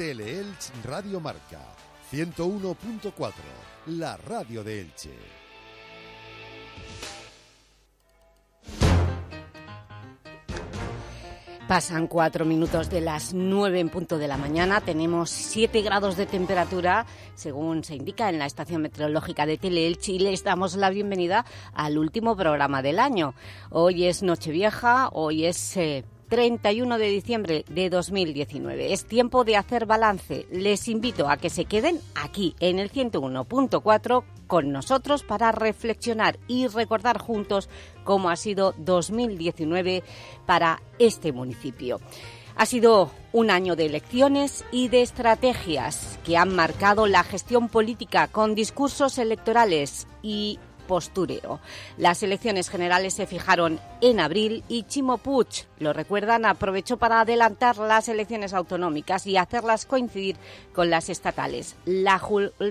Teleelch Radio Marca 101.4, la radio de Elche. Pasan cuatro minutos de las nueve en punto de la mañana. Tenemos siete grados de temperatura, según se indica en la estación meteorológica de Teleelch, y les damos la bienvenida al último programa del año. Hoy es Nochevieja, hoy es... Eh, 31 de diciembre de 2019. Es tiempo de hacer balance. Les invito a que se queden aquí en el 101.4 con nosotros para reflexionar y recordar juntos cómo ha sido 2019 para este municipio. Ha sido un año de elecciones y de estrategias que han marcado la gestión política con discursos electorales y Las elecciones generales se fijaron en abril y Chimo Puig, lo recuerdan, aprovechó para adelantar las elecciones autonómicas y hacerlas coincidir con las estatales.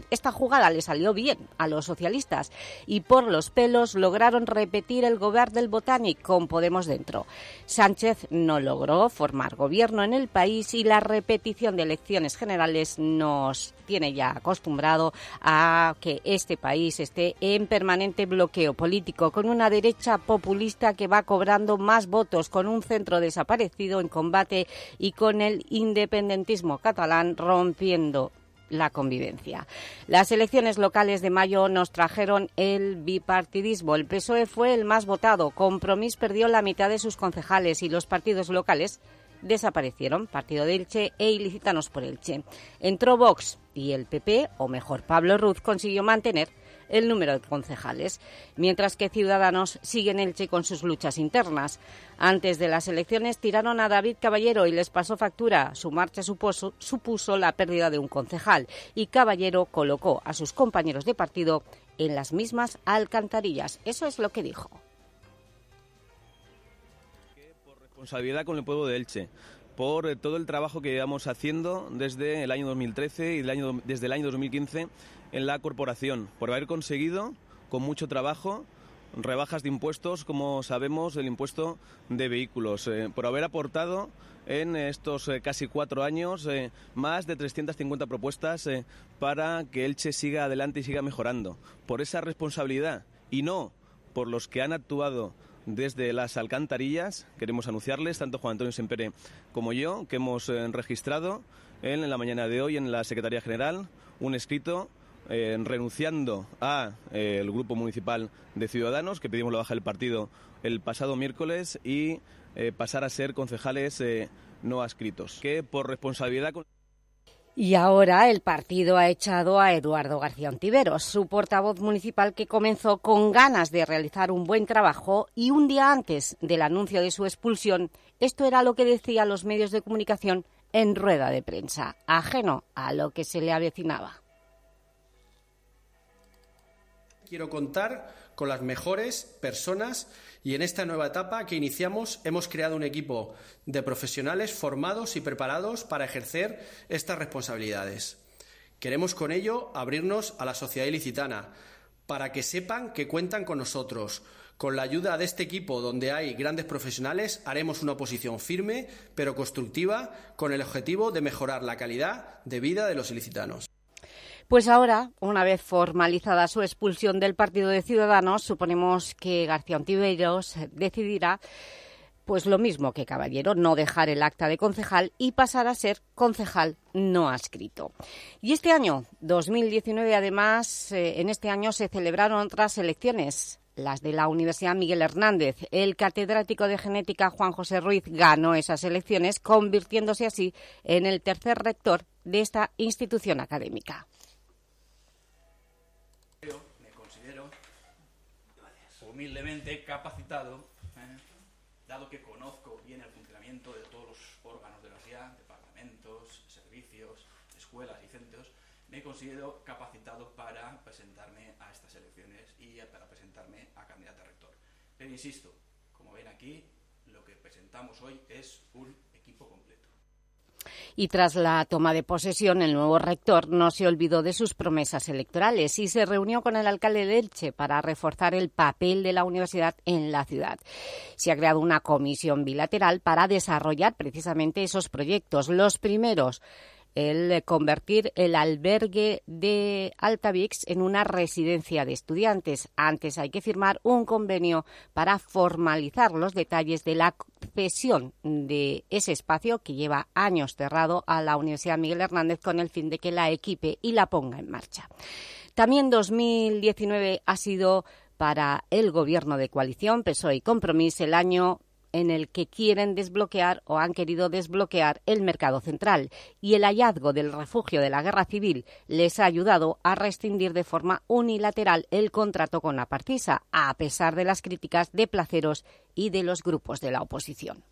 esta jugada le salió bien a los socialistas y por los pelos lograron repetir el gobierno del Botánic con Podemos dentro. Sánchez no logró formar gobierno en el país y la repetición de elecciones generales nos tiene ya acostumbrado a que este país esté en permanente bloqueo político, con una derecha populista que va cobrando más votos, con un centro desaparecido en combate y con el independentismo catalán rompiendo la convivencia. Las elecciones locales de mayo nos trajeron el bipartidismo. El PSOE fue el más votado. Compromís perdió la mitad de sus concejales y los partidos locales desaparecieron, Partido de Elche e Ilicitanos por Elche. Entró Vox y el PP, o mejor Pablo Ruz, consiguió mantener el número de concejales, mientras que Ciudadanos sigue en Elche con sus luchas internas. Antes de las elecciones tiraron a David Caballero y les pasó factura. Su marcha supuso, supuso la pérdida de un concejal y Caballero colocó a sus compañeros de partido en las mismas alcantarillas. Eso es lo que dijo. responsabilidad con el pueblo de Elche por eh, todo el trabajo que llevamos haciendo desde el año 2013 y desde el año 2015 en la corporación, por haber conseguido con mucho trabajo rebajas de impuestos, como sabemos, el impuesto de vehículos, eh, por haber aportado en estos eh, casi cuatro años más de 350 propuestas para que Elche siga adelante y siga mejorando. Por esa responsabilidad y no por los que han actuado desde las alcantarillas. Queremos anunciarles, tanto Juan Antonio Sempere como yo, que hemos eh, registrado en, la mañana de hoy en la Secretaría General un escrito eh, renunciando al eh, Grupo Municipal de Ciudadanos, que pedimos la baja del partido el pasado miércoles, y pasar a ser concejales no adscritos, que por responsabilidad... Y ahora el partido ha echado a Eduardo García Ontiveros, su portavoz municipal que comenzó con ganas de realizar un buen trabajo y un día antes del anuncio de su expulsión, esto era lo que decía los medios de comunicación en rueda de prensa, ajeno a lo que se le avecinaba. Quiero contar con las mejores personas y en esta nueva etapa que iniciamos hemos creado un equipo de profesionales formados y preparados para ejercer estas responsabilidades. Queremos con ello abrirnos a la sociedad ilicitana para que sepan que cuentan con nosotros. Con la ayuda de este equipo, donde hay grandes profesionales, haremos una oposición firme pero constructiva con el objetivo de mejorar la calidad de vida de los ilicitanos. Pues ahora, una vez formalizada su expulsión del Partido de Ciudadanos, suponemos que García Ontiveros decidirá pues lo mismo que Caballero, no dejar el acta de concejal y pasar a ser concejal no adscrito. Y este año, 2019, además, eh, en este año se celebraron otras elecciones, las de la Universidad Miguel Hernández. El catedrático de genética Juan José Ruiz ganó esas elecciones, convirtiéndose así en el tercer rector de esta institución académica. Humildemente capacitado, ¿eh? dado que conozco bien el funcionamiento de todos los órganos de la ciudad, departamentos, servicios, escuelas y centros, me considero capacitado para presentarme a estas elecciones y para presentarme a candidato a rector. Pero insisto, como ven aquí, lo que presentamos hoy es un y tras la toma de posesión el nuevo rector no se olvidó de sus promesas electorales y se reunió con el alcalde de Elche para reforzar el papel de la universidad en la ciudad. Se ha creado una comisión bilateral para desarrollar precisamente esos proyectos. Los primeros el convertir el albergue de Altavix en una residencia de estudiantes. Antes hay que firmar un convenio para formalizar los detalles de la cesión de ese espacio que lleva años cerrado a la Universidad Miguel Hernández con el fin de que la equipe y la ponga en marcha. También 2019 ha sido para el Gobierno de coalición PSOE y Compromís el año en el que quieren desbloquear o han querido desbloquear el mercado central y el hallazgo del refugio de la guerra civil les ha ayudado a rescindir de forma unilateral el contrato con la Partisa, a pesar de las críticas de placeros y de los grupos de la oposición.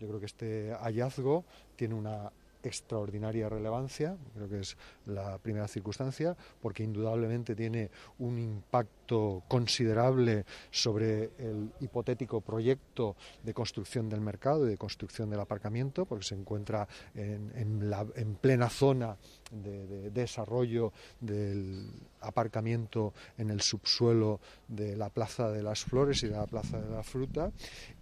Yo creo que este hallazgo tiene una extraordinaria relevancia, creo que es la primera circunstancia, porque indudablemente tiene un impacto considerable sobre el hipotético proyecto de construcción del mercado y de construcción del aparcamiento, porque se encuentra en, plena zona de, desarrollo del aparcamiento en el subsuelo de la Plaza de las Flores y de la Plaza de la Fruta.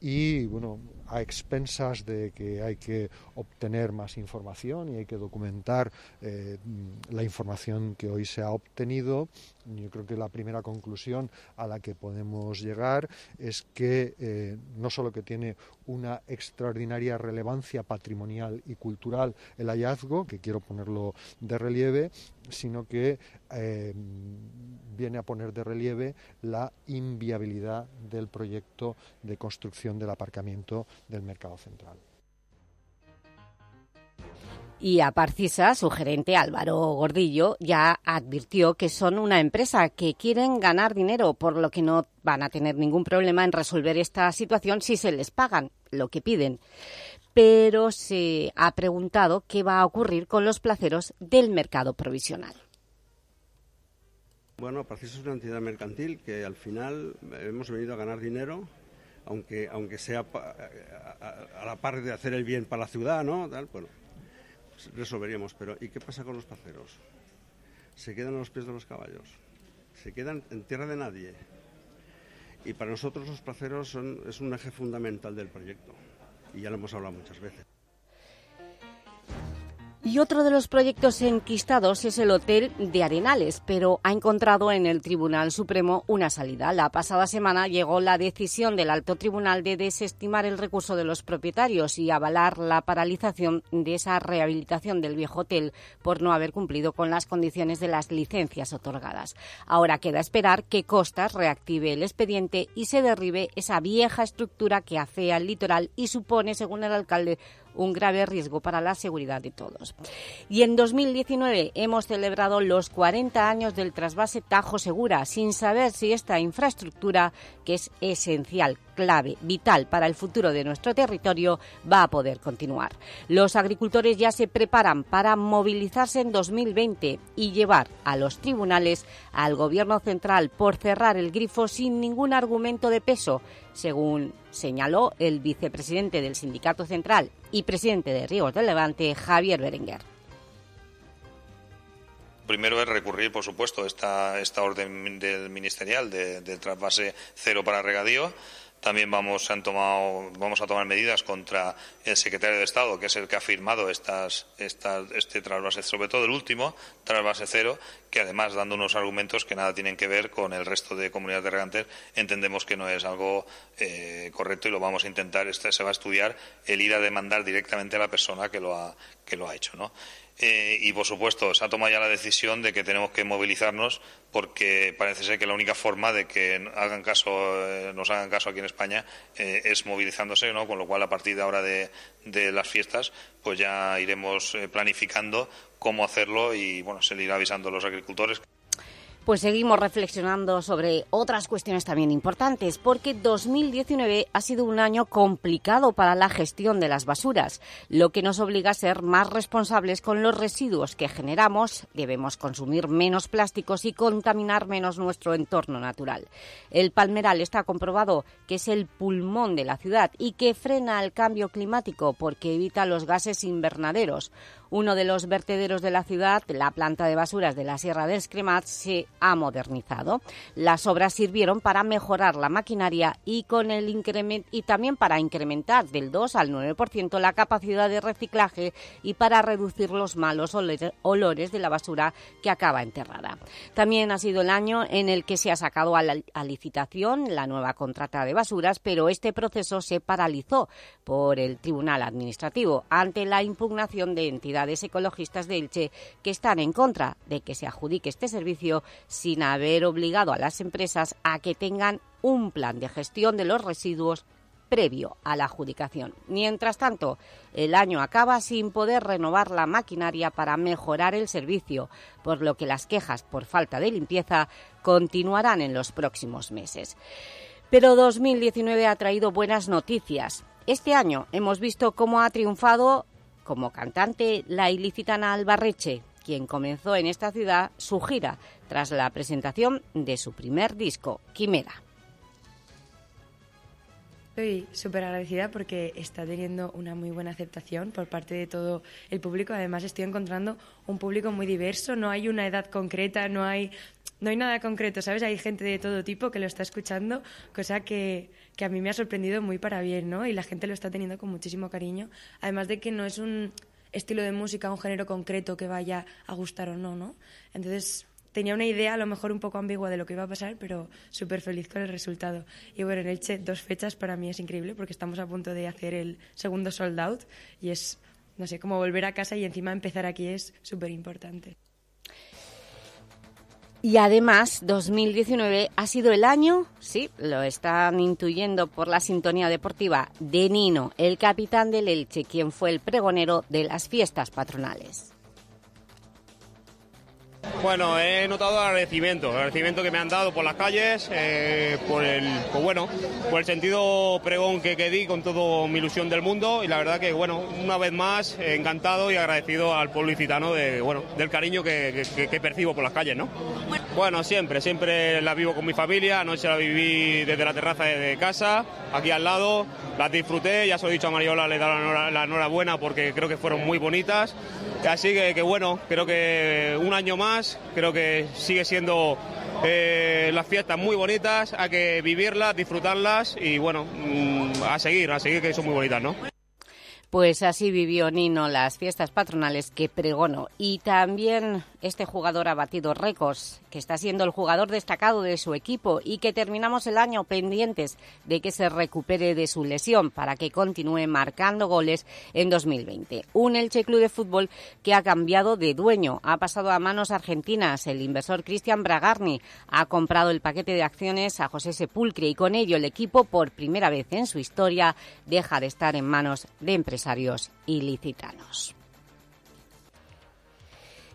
Y bueno, a expensas de que hay que obtener más información y hay que documentar eh, la información que hoy se ha obtenido, yo creo que la primera conclusión a la que podemos llegar es que eh, no solo que tiene una extraordinaria relevancia patrimonial y cultural el hallazgo, que quiero ponerlo de relieve, sino que eh, viene a poner de relieve la inviabilidad del proyecto de construcción del aparcamiento del mercado central. Y a Parcisa, su gerente Álvaro Gordillo ya advirtió que son una empresa que quieren ganar dinero, por lo que no van a tener ningún problema en resolver esta situación si se les pagan lo que piden. Pero se ha preguntado qué va a ocurrir con los placeros del mercado provisional. Bueno, Parcisa es una entidad mercantil que al final hemos venido a ganar dinero aunque aunque sea a, la par de hacer el bien para la ciudad, ¿no? bueno, resolveríamos. Pero ¿y qué pasa con los placeros? Se quedan a los pies de los caballos, se quedan en tierra de nadie. Y para nosotros los placeros son, es un eje fundamental del proyecto. Y ya lo hemos hablado muchas veces. Y otro de los proyectos enquistados es el Hotel de Arenales, pero ha encontrado en el Tribunal Supremo una salida. La pasada semana llegó la decisión del Alto Tribunal de desestimar el recurso de los propietarios y avalar la paralización de esa rehabilitación del viejo hotel por no haber cumplido con las condiciones de las licencias otorgadas. Ahora queda esperar que Costas reactive el expediente y se derribe esa vieja estructura que afea el litoral y supone, según el alcalde, un grave riesgo para la seguridad de todos. Y en 2019 hemos celebrado los 40 años del trasvase Tajo Segura, sin saber si esta infraestructura, que es esencial, clave, vital para el futuro de nuestro territorio, va a poder continuar. Los agricultores ya se preparan para movilizarse en 2020 y llevar a los tribunales al Gobierno central por cerrar el grifo sin ningún argumento de peso, según señaló el vicepresidente del Sindicato Central y presidente de Ríos del Levante, Javier Berenguer. Primero es recurrir, por supuesto, esta, esta orden del ministerial de, de trasvase cero para regadío también vamos, han tomado, vamos a tomar medidas contra el secretario de Estado, que es el que ha firmado estas, este trasvase, sobre todo el último, trasvase cero, que además, dando unos argumentos que nada tienen que ver con el resto de comunidades de regantes, entendemos que no es algo eh, correcto y lo vamos a intentar, este, se va a estudiar el ir a demandar directamente a la persona que lo ha, que lo ha hecho. ¿no? Eh, y, por supuesto, se ha tomado ya la decisión de que tenemos que movilizarnos porque parece ser que la única forma de que hagan caso, eh, nos hagan caso aquí en España eh, es movilizándose, ¿no? con lo cual a partir de ahora de, de las fiestas pues ya iremos planificando cómo hacerlo y bueno, se le irá avisando a los agricultores. Pues seguimos reflexionando sobre otras cuestiones también importantes, porque 2019 ha sido un año complicado para la gestión de las basuras, lo que nos obliga a ser más responsables con los residuos que generamos, debemos consumir menos plásticos y contaminar menos nuestro entorno natural. El palmeral está comprobado que es el pulmón de la ciudad y que frena el cambio climático porque evita los gases invernaderos, uno de los vertederos de la ciudad, la planta de basuras de la Sierra de Escremat, se ha modernizado. Las obras sirvieron para mejorar la maquinaria y también para incrementar del 2 al 9% la capacidad de reciclaje y para reducir los malos olores de la basura que acaba enterrada. También ha sido el año en el que se ha sacado a, a licitación la nueva contrata de basuras, pero este proceso se paralizó por el Tribunal Administrativo ante la impugnación de entidades ecologistas de Elche que están en contra de que se adjudique este servicio sin haber obligado a las empresas a que tengan un plan de gestión de los residuos previo a la adjudicación. Mientras tanto, el año acaba sin poder renovar la maquinaria para mejorar el servicio, por lo que las quejas por falta de limpieza continuarán en los próximos meses. Pero 2019 ha traído buenas noticias. Este año hemos visto cómo ha triunfado como cantante la ilicitana Albarreche, quien comenzó en esta ciudad su gira tras la presentación de su primer disco, Quimera. Estoy súper agradecida porque está teniendo una muy buena aceptación por parte de todo el público. Además, estoy encontrando un público muy diverso. No hay una edad concreta, no hay, no hay nada concreto, ¿sabes? Hay gente de todo tipo que lo está escuchando, cosa que, que a mí me ha sorprendido muy para bien, ¿no? Y la gente lo está teniendo con muchísimo cariño. Además de que no es un estilo de música, un género concreto que vaya a gustar o no, ¿no? Entonces tenía una idea a lo mejor un poco ambigua de lo que iba a pasar, pero súper feliz con el resultado. Y bueno, en Elche dos fechas para mí es increíble porque estamos a punto de hacer el segundo sold out y es, no sé, como volver a casa y encima empezar aquí es súper importante. Y además, 2019 ha sido el año, sí, lo están intuyendo por la sintonía deportiva, de Nino, el capitán del Elche, quien fue el pregonero de las fiestas patronales. Bueno, he notado el agradecimiento, el agradecimiento que me han dado por las calles, eh, por el, pues bueno, por el sentido pregón que, que, di con toda mi ilusión del mundo y la verdad que bueno, una vez más encantado y agradecido al pueblo licitano de, bueno, del cariño que, que, percibo por las calles, ¿no? Bueno, siempre, siempre la vivo con mi familia, anoche la viví desde la terraza de, casa, aquí al lado, las disfruté, ya se lo he dicho a Mariola, le he dado la enhorabuena porque creo que fueron muy bonitas, así que, que bueno, creo que un año más Creo que sigue siendo eh, las fiestas muy bonitas, hay que vivirlas, disfrutarlas y bueno, mm, a seguir, a seguir que son muy bonitas, ¿no? Pues así vivió Nino las fiestas patronales que pregonó. Y también este jugador ha batido récords, que está siendo el jugador destacado de su equipo y que terminamos el año pendientes de que se recupere de su lesión para que continúe marcando goles en 2020. Un Elche Club de Fútbol que ha cambiado de dueño, ha pasado a manos argentinas. El inversor Cristian Bragarni ha comprado el paquete de acciones a José Sepulcre y con ello el equipo por primera vez en su historia deja de estar en manos de empresarios ilicitanos.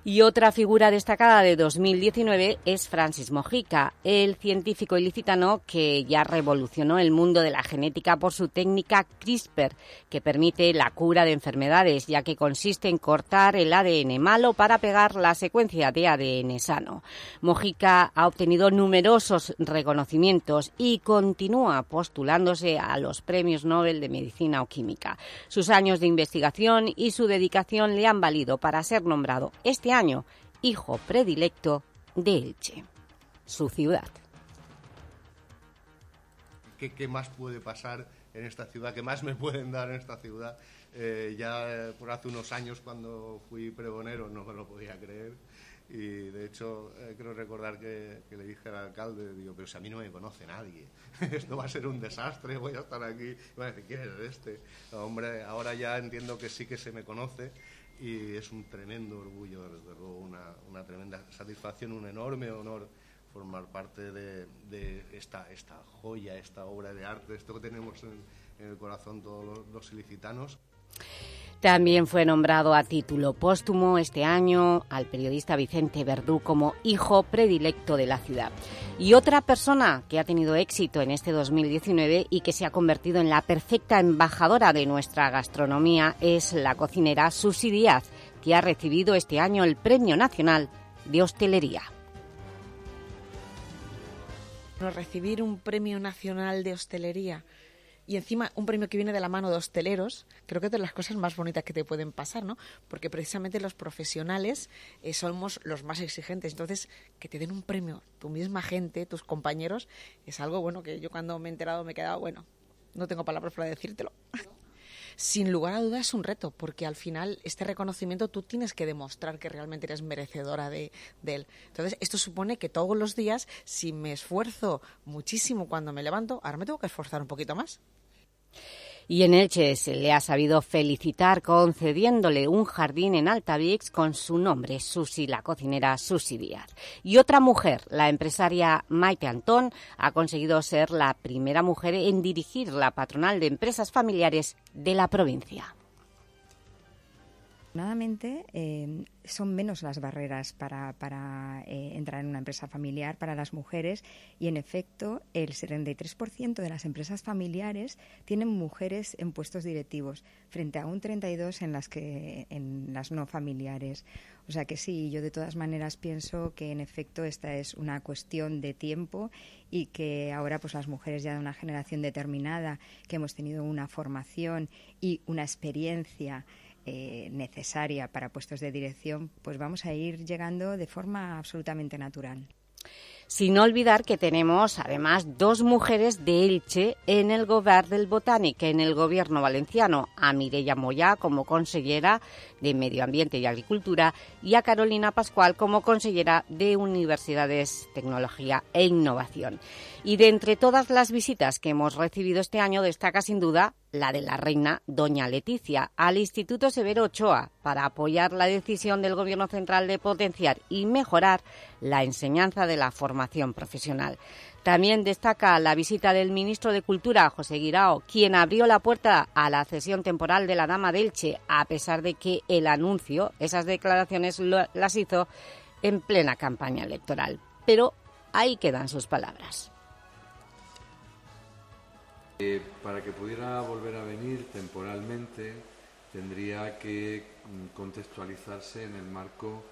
Y otra figura destacada de 2019 es Francis Mojica, el científico ilicitano que ya revolucionó el mundo de la genética por su técnica CRISPR, que permite la cura de enfermedades, ya que consiste en cortar el ADN malo para pegar la secuencia de ADN sano. Mojica ha obtenido numerosos reconocimientos y continúa postulándose a los premios Nobel de Medicina o Química. Sus años de investigación y su dedicación le han valido para ser nombrado este año hijo predilecto de Elche, su ciudad. ¿Qué, más puede pasar en esta ciudad? ¿Qué más me pueden dar en esta ciudad? Eh, ya eh, por hace unos años cuando fui pregonero no me lo podía creer y de hecho eh, creo recordar que, le dije al alcalde, digo, pero si a mí no me conoce nadie, esto va a ser un desastre, voy a estar aquí, y van a decir, ¿quién es este? hombre, ahora ya entiendo que sí que se me conoce y es un tremendo orgullo, desde luego, una, una tremenda satisfacción, un enorme honor formar parte de, de esta, esta joya, esta obra de arte, esto que tenemos en, el corazón todos los, los ilicitanos. También fue nombrado a título póstumo este año al periodista Vicente Verdú como hijo predilecto de la ciudad. Y otra persona que ha tenido éxito en este 2019 y que se ha convertido en la perfecta embajadora de nuestra gastronomía es la cocinera Susi Díaz, que ha recibido este año el Premio Nacional de Hostelería. Recibir un Premio Nacional de Hostelería y encima un premio que viene de la mano de hosteleros, creo que es de las cosas más bonitas que te pueden pasar, ¿no? Porque precisamente los profesionales eh, somos los más exigentes. Entonces, que te den un premio tu misma gente, tus compañeros, es algo bueno que yo cuando me he enterado me he quedado, bueno, no tengo palabras para decírtelo. Sin lugar a dudas es un reto, porque al final este reconocimiento tú tienes que demostrar que realmente eres merecedora de, de él. Entonces, esto supone que todos los días, si me esfuerzo muchísimo cuando me levanto, ahora me tengo que esforzar un poquito más. Y en Elche se le ha sabido felicitar concediéndole un jardín en Altavix con su nombre, Susi, la cocinera Susi Díaz. Y otra mujer, la empresaria Maite Antón, ha conseguido ser la primera mujer en dirigir la patronal de empresas familiares de la provincia. Afortunadamente, eh, son menos las barreras para, para eh, entrar en una empresa familiar para las mujeres y, en efecto, el 73% de las empresas familiares tienen mujeres en puestos directivos frente a un 32% en las, que, en las no familiares. O sea que sí, yo de todas maneras pienso que, en efecto, esta es una cuestión de tiempo y que ahora pues las mujeres ya de una generación determinada que hemos tenido una formación y una experiencia eh, necesaria para puestos de dirección, pues vamos a ir llegando de forma absolutamente natural. Sin olvidar que tenemos además dos mujeres de Elche en el Gobierno del Botánico, en el Gobierno valenciano, a Mireia Moya como consellera de Medio Ambiente y Agricultura y a Carolina Pascual como consellera de Universidades, Tecnología e Innovación. Y de entre todas las visitas que hemos recibido este año destaca sin duda la de la reina Doña Leticia al Instituto Severo Ochoa para apoyar la decisión del Gobierno Central de potenciar y mejorar la enseñanza de la formación profesional. También destaca la visita del ministro de Cultura, José Guirao, quien abrió la puerta a la cesión temporal de la Dama delche a pesar de que el anuncio, esas declaraciones las hizo en plena campaña electoral. Pero ahí quedan sus palabras. Eh, para que pudiera volver a venir temporalmente tendría que mm, contextualizarse en el marco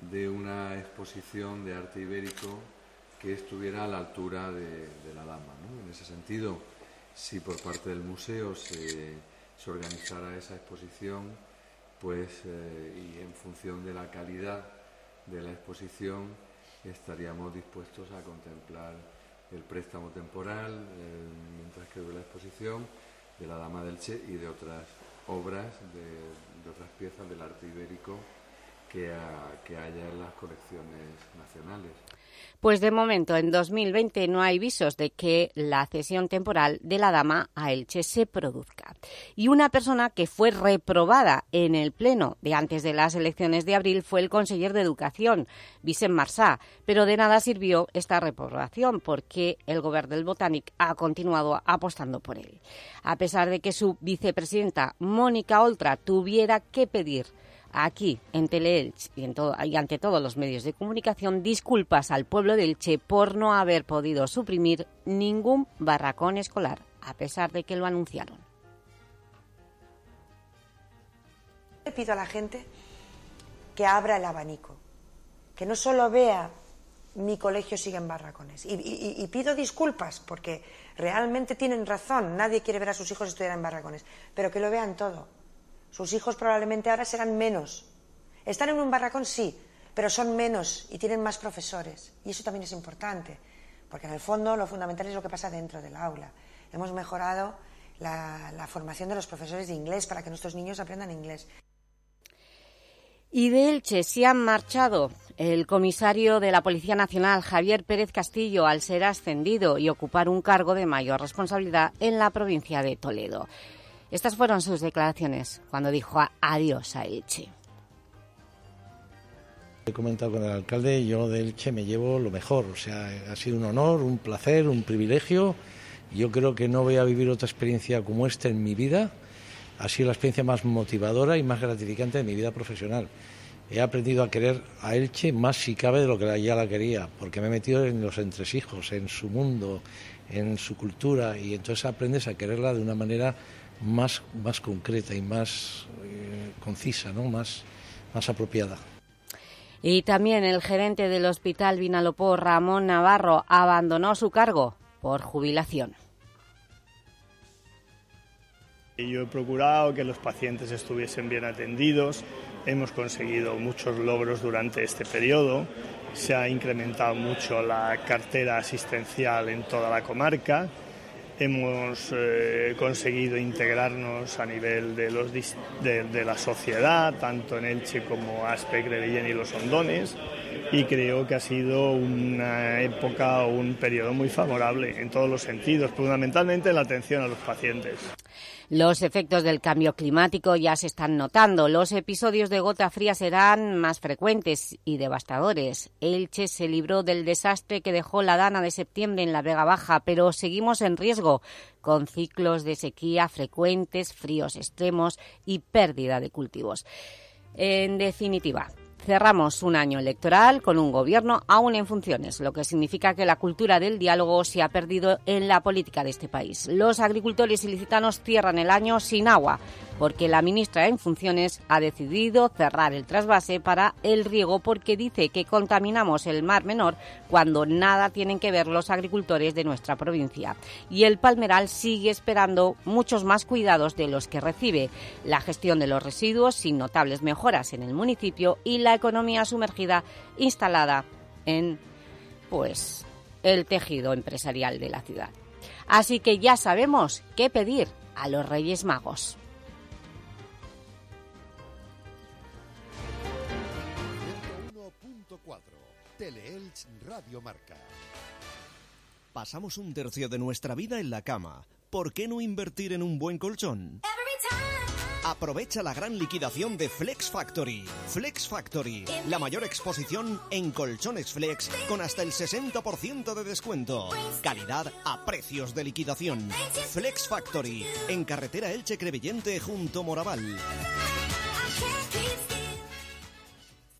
de una exposición de arte ibérico que estuviera a la altura de, la dama. En ese sentido, si por parte del museo se, organizara esa exposición, pues eh, y en función de la calidad de la exposición estaríamos dispuestos a contemplar el préstamo temporal, eh, mientras que dure la exposición, de la Dama del Che y de otras obras, de, otras piezas del arte ibérico que, que haya en las colecciones nacionales. Pues de momento, en 2020 no hay visos de que la cesión temporal de la dama a Elche se produzca. Y una persona que fue reprobada en el pleno de antes de las elecciones de abril fue el conseller de Educación, Vicent Marsá, pero de nada sirvió esta reprobación porque el gobierno del Botánic ha continuado apostando por él. A pesar de que su vicepresidenta, Mónica Oltra, tuviera que pedir aquí en Teleelch y, y ante todos los medios de comunicación disculpas al pueblo de Elche por no haber podido suprimir ningún barracón escolar, a pesar de que lo anunciaron. Le pido a la gente que abra el abanico, que no solo vea mi colegio sigue en barracones. Y, y, pido disculpas porque realmente tienen razón, nadie quiere ver a sus hijos estudiar en barracones, pero que lo vean todo sus hijos probablemente ahora serán menos. Están en un barracón, sí, pero son menos y tienen más profesores. Y eso también es importante, porque en el fondo lo fundamental es lo que pasa dentro del aula. Hemos mejorado la, formación de los profesores de inglés para que nuestros niños aprendan inglés. Y de Elche se han marchado el comisario de la Policía Nacional, Javier Pérez Castillo, al ser ascendido y ocupar un cargo de mayor responsabilidad en la provincia de Toledo. Estas fueron sus declaraciones cuando dijo adiós a Elche. He comentado con el alcalde, yo de Elche me llevo lo mejor, o sea, ha sido un honor, un placer, un privilegio. Yo creo que no voy a vivir otra experiencia como esta en mi vida. Ha sido la experiencia más motivadora y más gratificante de mi vida profesional. He aprendido a querer a Elche más si cabe de lo que ya la quería, porque me he metido en los entresijos, en su mundo, en su cultura, y entonces aprendes a quererla de una manera más, más concreta y más eh, concisa, ¿no? más, más apropiada. Y también el gerente del Hospital Vinalopó, Ramón Navarro, abandonó su cargo por jubilación. Yo he procurado que los pacientes estuviesen bien atendidos, hemos conseguido muchos logros durante este periodo, se ha incrementado mucho la cartera asistencial en toda la comarca, hemos eh, conseguido integrarnos a nivel de, la sociedad, tanto en Elche como Aspe, Crevillén y Los Hondones, y creo que ha sido una época o un periodo muy favorable en todos los sentidos, fundamentalmente en la atención a los pacientes. Los efectos del cambio climático ya se están notando. Los episodios de gota fría serán más frecuentes y devastadores. Elche se libró del desastre que dejó la dana de septiembre en la Vega Baja, pero seguimos en riesgo, con ciclos de sequía frecuentes, fríos extremos y pérdida de cultivos. En definitiva, cerramos un año electoral con un gobierno aún en funciones, lo que significa que la cultura del diálogo se ha perdido en la política de este país. Los agricultores ilicitanos cierran el año sin agua, porque la ministra en funciones ha decidido cerrar el trasvase para el riego porque dice que contaminamos el Mar Menor cuando nada tienen que ver los agricultores de nuestra provincia. Y el Palmeral sigue esperando muchos más cuidados de los que recibe, la gestión de los residuos sin notables mejoras en el municipio y la economía sumergida instalada en pues, el tejido empresarial de la ciudad. Así que ya sabemos qué pedir a los Reyes Magos. Radio Marca. Pasamos un tercio de nuestra vida en la cama. ¿Por qué no invertir en un buen colchón? Aprovecha la gran liquidación de Flex Factory. Flex Factory, la mayor exposición en colchones flex con hasta el 60% de descuento. Calidad a precios de liquidación. Flex Factory, en carretera Elche Crevillente junto Moraval.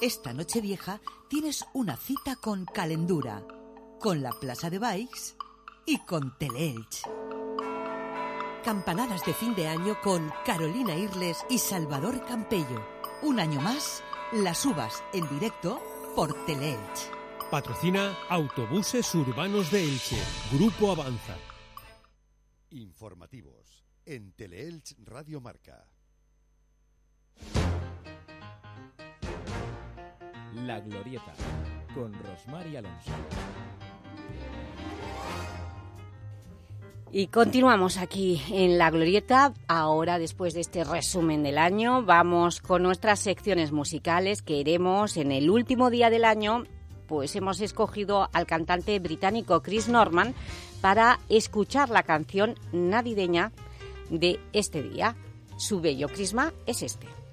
Esta noche vieja tienes una cita con Calendura, con la Plaza de Bikes y con Teleelch. Campanadas de fin de año con Carolina Irles y Salvador Campello. Un año más, las uvas en directo por Teleelch. Patrocina Autobuses Urbanos de Elche. Grupo Avanza. Informativos en Teleelch Radio Marca. La Glorieta, con Rosmar y Alonso. Y continuamos aquí en La Glorieta. Ahora, después de este resumen del año, vamos con nuestras secciones musicales que iremos en el último día del año. Pues hemos escogido al cantante británico Chris Norman para escuchar la canción navideña de este día. Su bello crisma es este.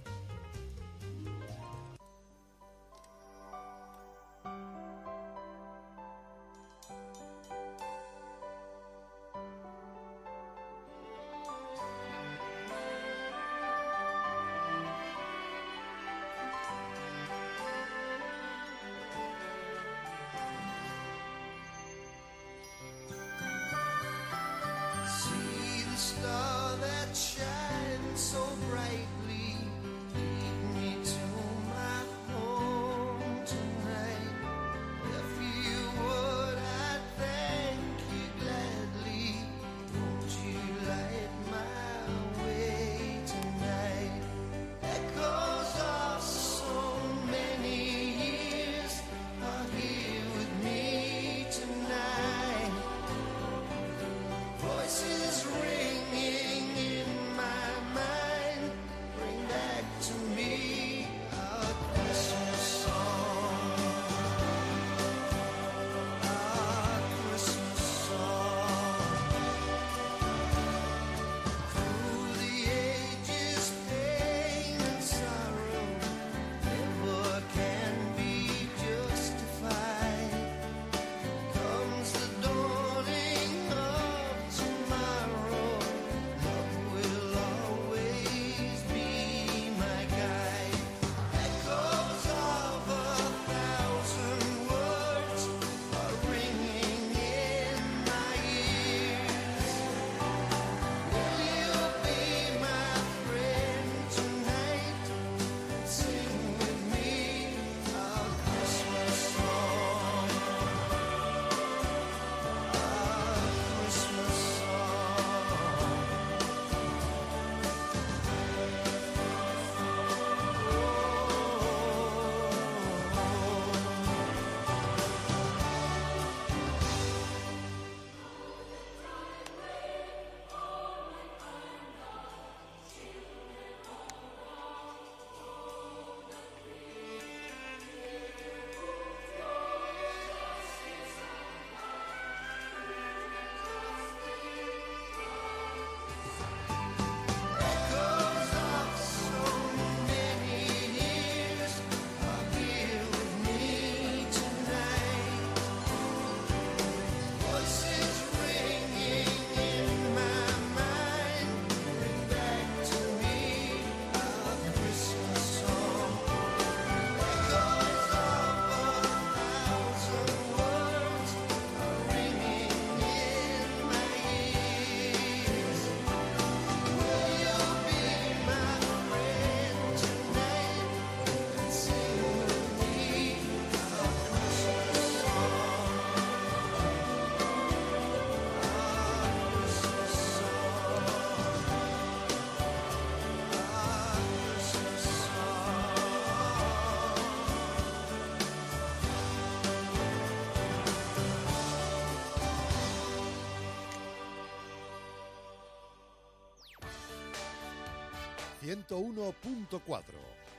101.4.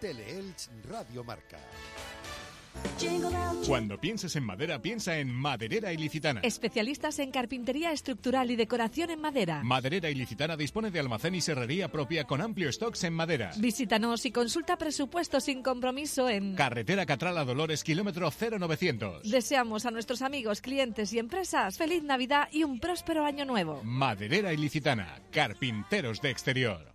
Teleelch Radio Marca. Cuando pienses en madera, piensa en Maderera Ilicitana. Especialistas en carpintería estructural y decoración en madera. Maderera Ilicitana dispone de almacén y serrería propia con amplio stocks en madera. Visítanos y consulta presupuesto sin compromiso en Carretera Catrala Dolores, kilómetro 0900. Deseamos a nuestros amigos, clientes y empresas feliz Navidad y un próspero año nuevo. Maderera Ilicitana, carpinteros de exterior.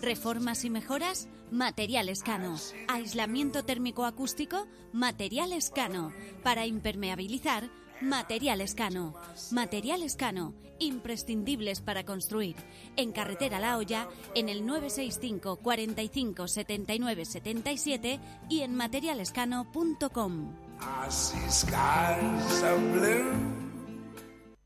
Reformas y mejoras, Materiales Cano. Aislamiento térmico acústico, Materiales Cano. Para impermeabilizar, Materiales Cano. Materiales Cano, imprescindibles para construir. En Carretera La Hoya, en el 965 45 79 77 y en materialescano.com.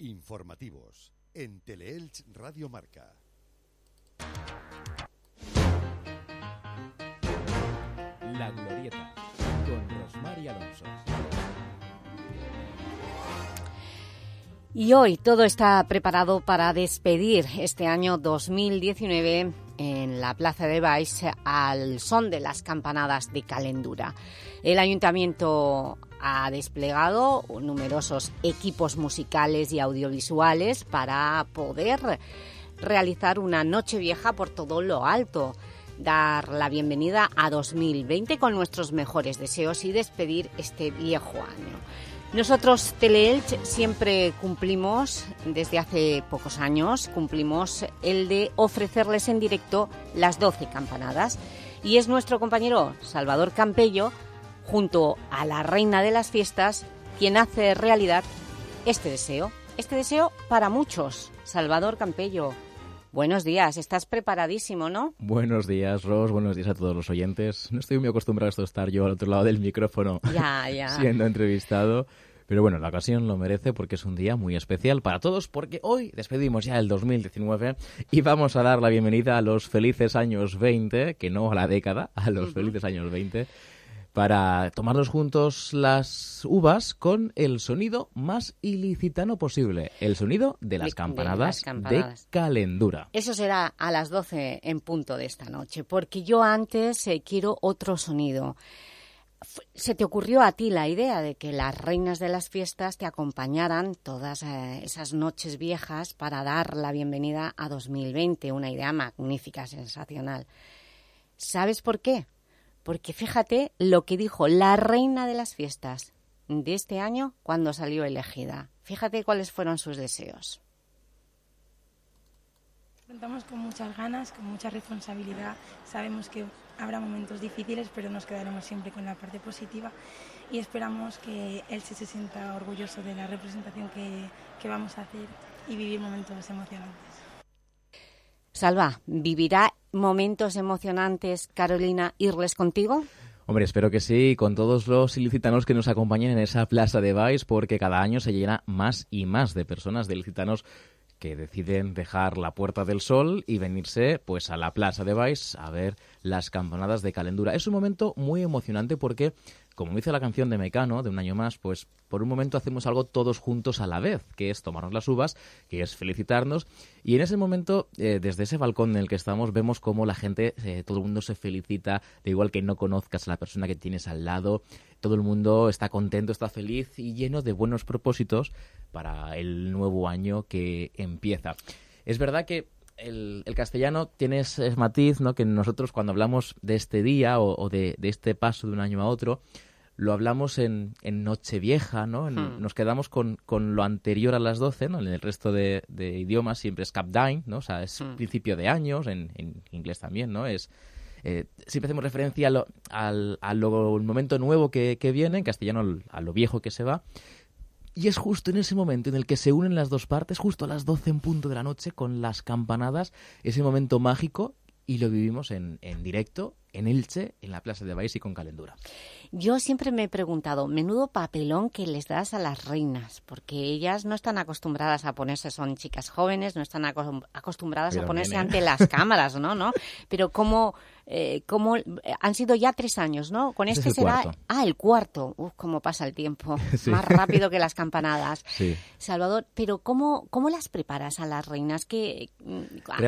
Informativos en Teleelch Radio Marca. La Glorieta, con Rosmar y Alonso. Y hoy todo está preparado para despedir este año 2019 en la Plaza de Baix al son de las campanadas de Calendura. El Ayuntamiento ha desplegado numerosos equipos musicales y audiovisuales para poder realizar una noche vieja por todo lo alto, dar la bienvenida a 2020 con nuestros mejores deseos y despedir este viejo año. Nosotros, Teleelch, siempre cumplimos, desde hace pocos años, cumplimos el de ofrecerles en directo las 12 campanadas. Y es nuestro compañero Salvador Campello, junto a la reina de las fiestas, quien hace realidad este deseo. Este deseo para muchos. Salvador Campello, buenos días. Estás preparadísimo, ¿no? Buenos días, Ros. Buenos días a todos los oyentes. No estoy muy acostumbrado a esto estar yo al otro lado del micrófono Ya, ya. siendo entrevistado. Pero bueno, la ocasión lo merece porque es un día muy especial para todos, porque hoy despedimos ya el 2019 y vamos a dar la bienvenida a los felices años 20, que no a la década, a los felices años 20, para tomarnos juntos las uvas con el sonido más ilicitano posible, el sonido de las De- de campanadas de, calendura. Eso será a las 12 en punto de esta noche, porque yo antes eh, quiero otro sonido. ¿Se te ocurrió a ti la idea de que las reinas de las fiestas te acompañaran todas eh, esas noches viejas para dar la bienvenida a 2020? Una idea magnífica, sensacional. ¿Sabes por qué? Porque fíjate lo que dijo la reina de las fiestas de este año cuando salió elegida. Fíjate cuáles fueron sus deseos. Afrontamos con muchas ganas, con mucha responsabilidad. Sabemos que habrá momentos difíciles, pero nos quedaremos siempre con la parte positiva y esperamos que él se sienta orgulloso de la representación que, que vamos a hacer y vivir momentos emocionantes. Salva, ¿vivirá momentos emocionantes Carolina Irles contigo? Hombre, espero que sí, con todos los ilicitanos que nos acompañen en esa plaza de Baix, porque cada año se llena más y más de personas de ilicitanos que deciden dejar la Puerta del Sol y venirse pues a la Plaza de Baix a ver las campanadas de Calendura. Es un momento muy emocionante porque como dice la canción de Mecano, de un año más, pues por un momento hacemos algo todos juntos a la vez, que es tomarnos las uvas, que es felicitarnos. Y en ese momento, eh, desde ese balcón en el que estamos, vemos cómo la gente, eh, todo el mundo se felicita, de igual que no conozcas a la persona que tienes al lado, todo el mundo está contento, está feliz y lleno de buenos propósitos para el nuevo año que empieza. Es verdad que el, castellano tiene ese matiz, ¿no? Que nosotros cuando hablamos de este día o, de, este paso de un año a otro, lo hablamos en, en Nochevieja, ¿no? Hmm. Nos quedamos con, con, lo anterior a las 12, ¿no? En el resto de, idiomas siempre es Capdine, ¿no? O sea, es hmm. principio de años, en, en, inglés también, ¿no? Es... Eh, siempre hacemos referencia a lo, al, momento nuevo que, que, viene, en castellano a lo viejo que se va, y es justo en ese momento en el que se unen las dos partes, justo a las 12 en punto de la noche, con las campanadas, ese momento mágico, y lo vivimos en, en directo en Elche, en la Plaza de Baix y con Calendura. Yo siempre me he preguntado, menudo papelón que les das a las reinas, porque ellas no están acostumbradas a ponerse, son chicas jóvenes, no están acostumbradas a ponerse ante las cámaras, ¿no? ¿no? Pero cómo, eh, cómo, eh, han sido ya tres años, ¿no? Con este, será... Ah, el cuarto. Uf, cómo pasa el tiempo. Más rápido que las campanadas. Sí. Salvador, pero ¿cómo, ¿cómo las preparas a las reinas? que mm,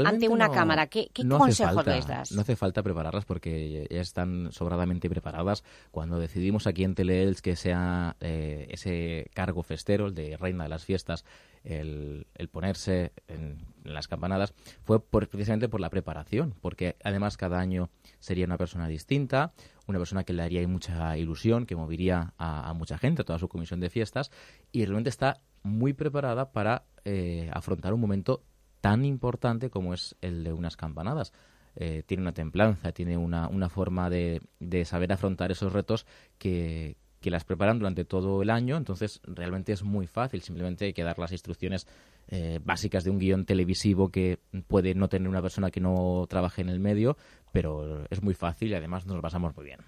ante una cámara, ¿qué, qué consejos les das? No hace falta prepararlas porque ya están sobradamente preparadas. Cuando decidimos aquí en Teleelch que sea eh, ese cargo festero, el de reina de las fiestas, el, ponerse en, las campanadas, fue precisamente por la preparación, porque además cada año sería una persona distinta, una persona que le haría mucha ilusión, que movería a, mucha gente, a toda su comisión de fiestas, y realmente está muy preparada para eh, afrontar un momento tan importante como es el de unas campanadas. Eh, tiene una templanza, tiene una, una forma de, de saber afrontar esos retos que, que las preparan durante todo el año, entonces realmente es muy fácil, simplemente hay que dar las instrucciones eh, básicas de un guion televisivo que puede no tener una persona que no trabaje en el medio, pero es muy fácil y además nos lo pasamos muy bien.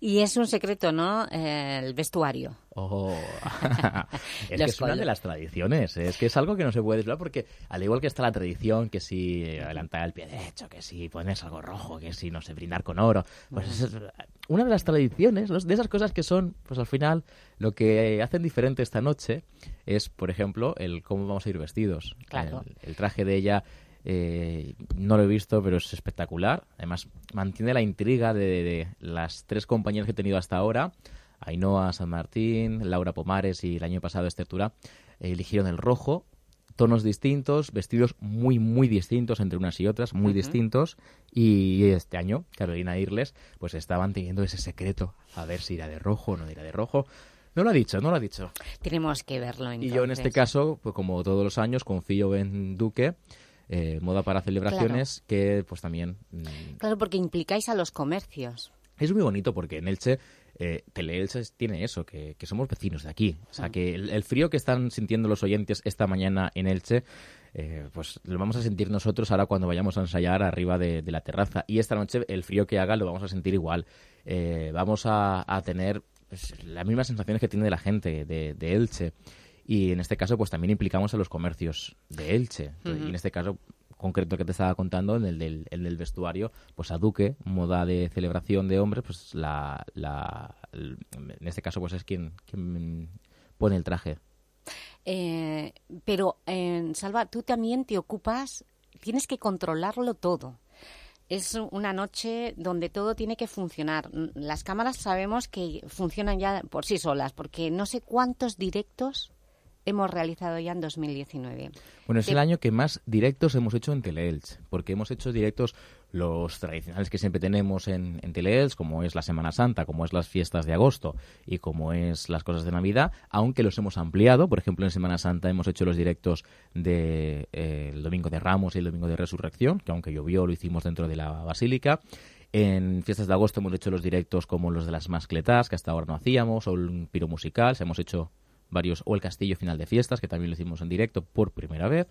Y es un secreto, ¿no? el vestuario. Oh. es que es una de las tradiciones, es que es algo que no se puede desvelar porque al igual que está la tradición, que si adelantar el pie derecho, que si pones algo rojo, que si no sé, brindar con oro, pues es una de las tradiciones, de esas cosas que son, pues al final, lo que hacen diferente esta noche es, por ejemplo, el cómo vamos a ir vestidos. Claro. el traje de ella eh, no lo he visto, pero es espectacular. Además, mantiene la intriga de, las tres compañeras que he tenido hasta ahora. Ainhoa San Martín, Laura Pomares y el año pasado Esther eligieron el rojo, tonos distintos, vestidos muy, muy distintos entre unas y otras, muy distintos. Y este año, Carolina Irles, pues estaban teniendo ese secreto, a ver si irá de rojo o no irá de rojo. No lo ha dicho, no lo ha dicho. Tenemos que verlo entonces. Y yo en este caso, pues como todos los años, confío en Duque eh, moda para celebraciones que pues también... Mm, claro, porque implicáis a los comercios. Es muy bonito porque en Elche eh, Teleelche tiene eso, que, somos vecinos de aquí. O sea, que el, frío que están sintiendo los oyentes esta mañana en Elche, eh, pues lo vamos a sentir nosotros ahora cuando vayamos a ensayar arriba de, la terraza. Y esta noche el frío que haga lo vamos a sentir igual. Eh, vamos a, tener pues, las mismas sensaciones que tiene la gente de, de Elche y en este caso pues también implicamos a los comercios de Elche y en este caso concreto que te estaba contando en el del, vestuario pues a Duque moda de celebración de hombres pues la, la en este caso pues es quien, quien pone el traje. Eh, pero eh, Salva tú también te ocupas tienes que controlarlo todo. Es una noche donde todo tiene que funcionar. Las cámaras sabemos que funcionan ya por sí solas, porque no sé cuántos directos hemos realizado ya en 2019. Bueno, es el año que más directos hemos hecho en Teleelch, porque hemos hecho directos los tradicionales que siempre tenemos en, en Teleelch, como es la Semana Santa, como es las fiestas de agosto y como es las cosas de Navidad, aunque los hemos ampliado. Por ejemplo, en Semana Santa hemos hecho los directos del de, eh, el Domingo de Ramos y el Domingo de Resurrección, que aunque llovió lo hicimos dentro de la Basílica. En fiestas de agosto hemos hecho los directos como los de las mascletas, que hasta ahora no hacíamos, o un piro musical, se hemos hecho varios, o el Castillo Final de Fiestas, que también lo hicimos en directo por primera vez.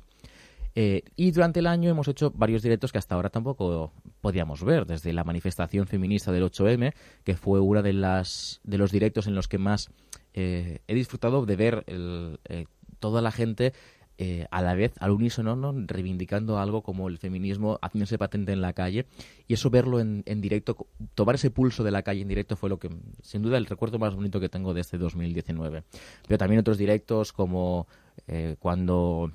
Eh, y durante el año hemos hecho varios directos que hasta ahora tampoco podíamos ver, desde la manifestación feminista del 8M, que fue uno de, las, de los directos en los que más eh, he disfrutado de ver el, eh, toda la gente eh, a la vez al unísono ¿no? reivindicando algo como el feminismo, haciéndose patente en la calle y eso verlo en, en, directo, tomar ese pulso de la calle en directo fue lo que, sin duda, el recuerdo más bonito que tengo de este 2019. Pero también otros directos como eh, cuando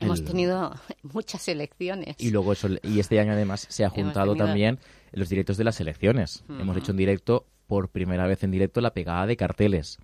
Hemos tenido muchas elecciones. Y luego eso, y este año además se ha juntado tenido... también los directos de las elecciones. Uh -huh. Hemos hecho en directo, por primera vez en directo, la pegada de carteles.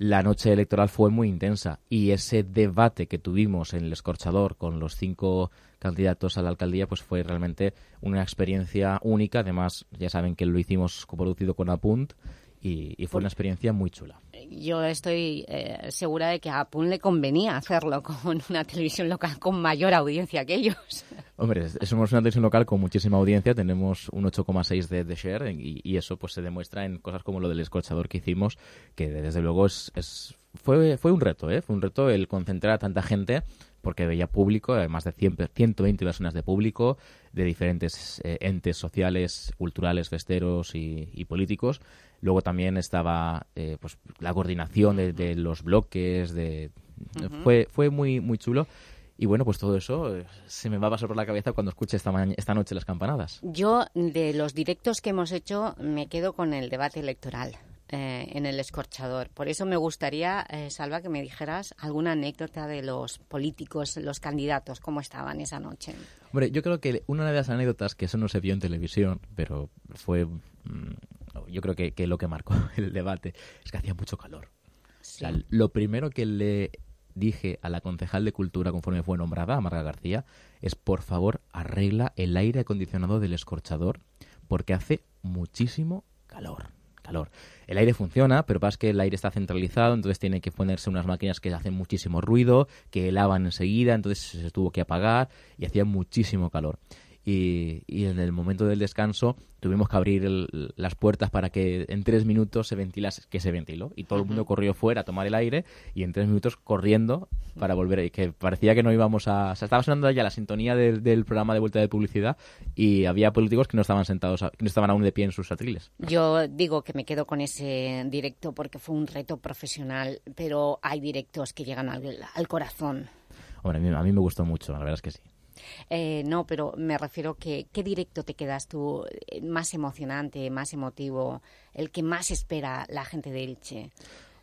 La noche electoral fue muy intensa y ese debate que tuvimos en el escorchador con los cinco candidatos a la alcaldía pues fue realmente una experiencia única. Además, ya saben que lo hicimos producido con Apunt y, y, fue una experiencia muy chula. Yo estoy eh, segura de que a Apun le convenía hacerlo con una televisión local con mayor audiencia que ellos. Hombre, somos una televisión local con muchísima audiencia, tenemos un 8,6 de, de, share y, y, eso pues se demuestra en cosas como lo del escorchador que hicimos, que desde luego es, es fue, fue un reto, ¿eh? fue un reto el concentrar a tanta gente porque veía público, más de 100, 120 personas de público, de diferentes eh, entes sociales, culturales, festeros y, y, políticos. Luego también estaba eh, pues, la coordinación de, de, los bloques, de, uh -huh. fue, fue muy, muy chulo. Y bueno, pues todo eso eh, se me va a pasar por la cabeza cuando escuche esta, esta noche las campanadas. Yo, de los directos que hemos hecho, me quedo con el debate electoral. Eh, en el escorchador. Por eso me gustaría, eh, Salva, que me dijeras alguna anécdota de los políticos, los candidatos, cómo estaban esa noche. Hombre, yo creo que una de las anécdotas, que eso no se vio en televisión, pero fue, mmm, yo creo que, que, lo que marcó el debate, es que hacía mucho calor. Sí. O sea, lo primero que le dije a la concejal de Cultura, conforme fue nombrada, a Marga García, es por favor arregla el aire acondicionado del escorchador, porque hace muchísimo calor calor. El aire funciona, pero pasa que el aire está centralizado, entonces tiene que ponerse unas máquinas que hacen muchísimo ruido, que helaban enseguida, entonces se tuvo que apagar y hacía muchísimo calor. Y, y, en el momento del descanso tuvimos que abrir el, las puertas para que en tres minutos se ventilase, que se ventiló, y todo el mundo corrió fuera a tomar el aire y en tres minutos corriendo para volver ahí, que parecía que no íbamos a... O sea, estaba sonando ya la sintonía del, del, programa de vuelta de publicidad y había políticos que no estaban sentados, que no estaban aún de pie en sus atriles. Yo digo que me quedo con ese directo porque fue un reto profesional, pero hay directos que llegan al, al corazón. Hombre, a mí, a mí me gustó mucho, la verdad es que sí. Eh, no, pero me refiero que ¿qué directo te quedas tú eh, más emocionante, más emotivo, el que más espera la gente de Elche?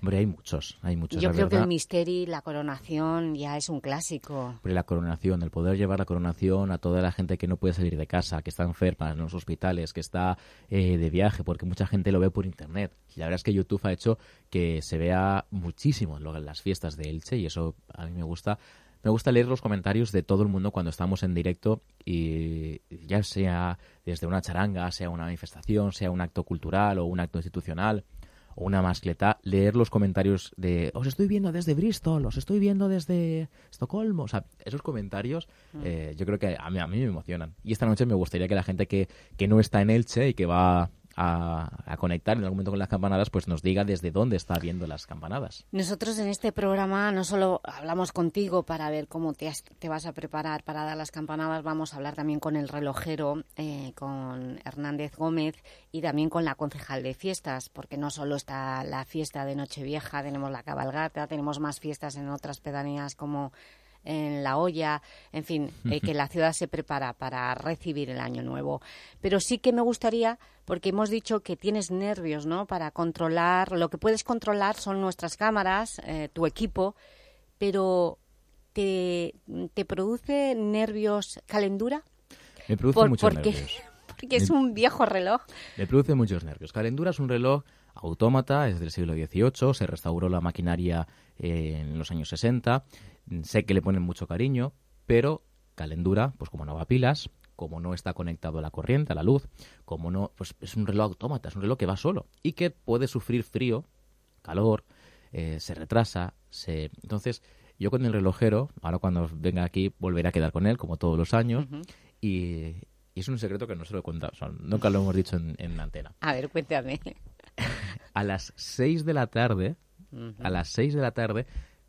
Hombre, hay muchos, hay muchos. Yo creo verdad. que el misterio, la coronación ya es un clásico. Pero la coronación, el poder llevar la coronación a toda la gente que no puede salir de casa, que está enferma en los hospitales, que está eh, de viaje, porque mucha gente lo ve por internet. Y la verdad es que YouTube ha hecho que se vea muchísimo en las fiestas de Elche y eso a mí me gusta me gusta leer los comentarios de todo el mundo cuando estamos en directo y ya sea desde una charanga, sea una manifestación, sea un acto cultural o un acto institucional o una mascleta, leer los comentarios de os estoy viendo desde Bristol, os estoy viendo desde Estocolmo, o sea, esos comentarios mm. eh, yo creo que a mí, a mí me emocionan. Y esta noche me gustaría que la gente que, que no está en Elche y que va a, conectar en algún momento con las campanadas, pues nos diga desde dónde está viendo las campanadas. Nosotros en este programa no solo hablamos contigo para ver cómo te vas a preparar para dar las campanadas, vamos a hablar también con el relojero, eh, con Hernández Gómez y también con la concejal de fiestas, porque no solo está la fiesta de Nochevieja, tenemos la cabalgata, tenemos más fiestas en otras pedanías como en la olla, en fin, eh, que la ciudad se prepara para recibir el año nuevo. Pero sí que me gustaría, porque hemos dicho que tienes nervios, ¿no?, para controlar, lo que puedes controlar son nuestras cámaras, eh, tu equipo, pero ¿te, ¿te produce nervios calendura? Me produce Por, muchos porque, nervios. Porque es un viejo reloj. Me produce muchos nervios. Calendura es un reloj autómata, es del siglo XVIII, se restauró la maquinaria eh, en los años 60 Sé que le ponen mucho cariño, pero Calendura, pues como no va a pilas, como no está conectado a la corriente, a la luz, como no, pues es un reloj autómata, es un reloj que va solo y que puede sufrir frío, calor, eh, se retrasa, se... Entonces, yo con el relojero, ahora cuando venga aquí volveré a quedar con él, como todos los años, uh -huh. y, y, es un secreto que no se lo he contado, o sea, nunca lo hemos dicho en, en antena. A ver, cuéntame. a las 6 de la tarde, uh -huh. a las 6 de la tarde,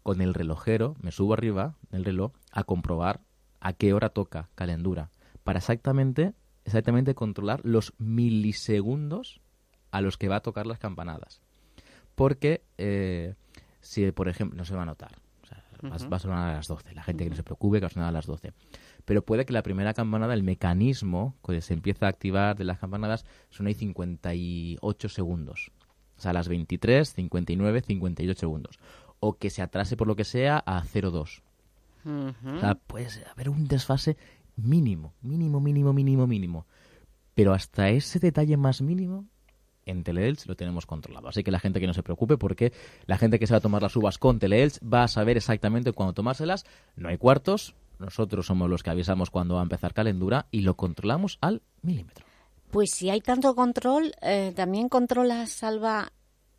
con el relojero, me subo arriba del reloj a comprobar a qué hora toca calendura, para exactamente, exactamente controlar los milisegundos a los que va a tocar las campanadas. Porque eh, si, por ejemplo, no se va a notar. O sea, Va- a sonar a las 12. La gente que no se preocupe, que va a sonar a las 12. Pero puede que la primera campanada, el mecanismo que se empieza a activar de las campanadas, son ahí 58 segundos. O sea, a las 23, 59, 58 segundos. O que se atrase por lo que sea a 02. O sea, puede haber un desfase mínimo, mínimo, mínimo, mínimo, mínimo. Pero hasta ese detalle más mínimo, en Teleelch lo tenemos controlado. Así que la gente que no se preocupe, porque la gente que se va a tomar las uvas con Teleelch va a saber exactamente cuándo tomárselas. No hay cuartos, nosotros somos los que avisamos cuándo va a empezar calendura y lo controlamos al milímetro. Pues si hay tanto control, eh, también controla, Salva,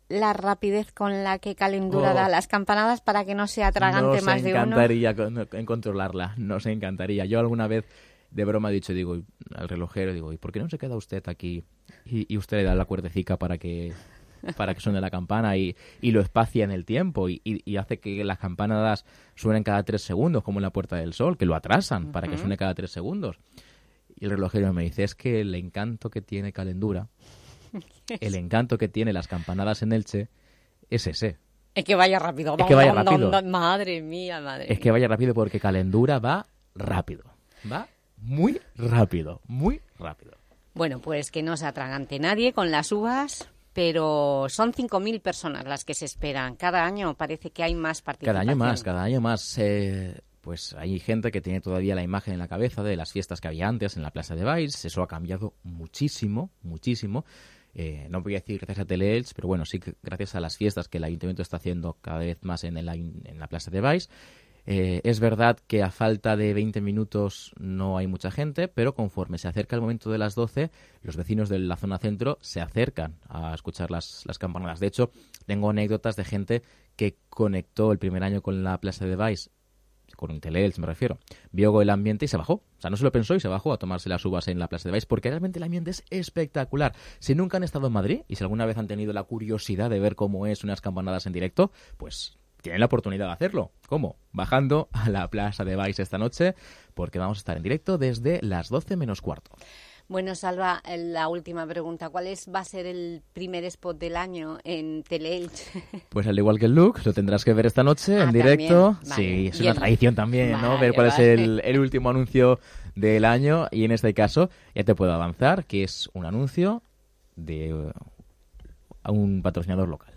la rapidez con la que Calendura Oh. da las campanadas para que no se atragante Nos más de uno. encantaría con- en controlarla, nos encantaría. Yo alguna vez de broma he dicho, digo, al relojero, digo, ¿y por qué no se queda usted aquí? Y, y usted le da la cuerdecica para que para que suene la campana y, y lo espacia en el tiempo y, y- y hace que las campanadas suenen cada tres segundos, como en la Puerta del Sol, que lo atrasan para que suene cada tres segundos. Y el relojero me dice, es que el encanto que tiene Calendura, el encanto que tiene las campanadas en Elche, es ese. Es que vaya rápido. Es que vaya rápido. Madre mía, madre Es que vaya rápido porque Calendura va rápido. Va muy rápido, muy rápido. Bueno, pues que no se atragante nadie con las uvas, pero son 5.000 personas las que se esperan. Cada año parece que hay más Cada participación. año más, cada año más. eh, pues hay gente que tiene todavía la imagen en la cabeza de las fiestas que había antes en la Plaza de Baix. Eso ha cambiado muchísimo, muchísimo. Eh, no voy a decir gracias a Teleelch, pero bueno, sí que gracias a las fiestas que el Ayuntamiento está haciendo cada vez más en, la Plaza de Baix. Eh, es verdad que a falta de 20 minutos no hay mucha gente, pero conforme se acerca el momento de las 12, los vecinos de la zona centro se acercan a escuchar las, campanadas. De hecho, tengo anécdotas de gente que conectó el primer año con la Plaza de Baix, con un Teleelch me refiero, vio el ambiente y se bajó. O sea, no se lo pensó y se bajó a tomarse las uvas en la Plaza de Baix, porque realmente el ambiente es espectacular. Si nunca han estado en Madrid y si alguna vez han tenido la curiosidad de ver cómo es unas campanadas en directo, pues tienen la oportunidad de hacerlo. ¿Cómo? Bajando a la Plaza de Baix esta noche, porque vamos a estar en directo desde las 12 menos cuarto. Bueno, Salva, eh, la última pregunta. ¿Cuál es, va a ser el primer spot del año en Teleelch? Pues al igual que el look, lo tendrás que ver esta noche Ah, en directo. Vale. Sí, es una el- tradición también, ¿no? Ver cuál vale. es el, el último anuncio del año. Y en este caso, ya te puedo avanzar que es un anuncio de a un patrocinador local.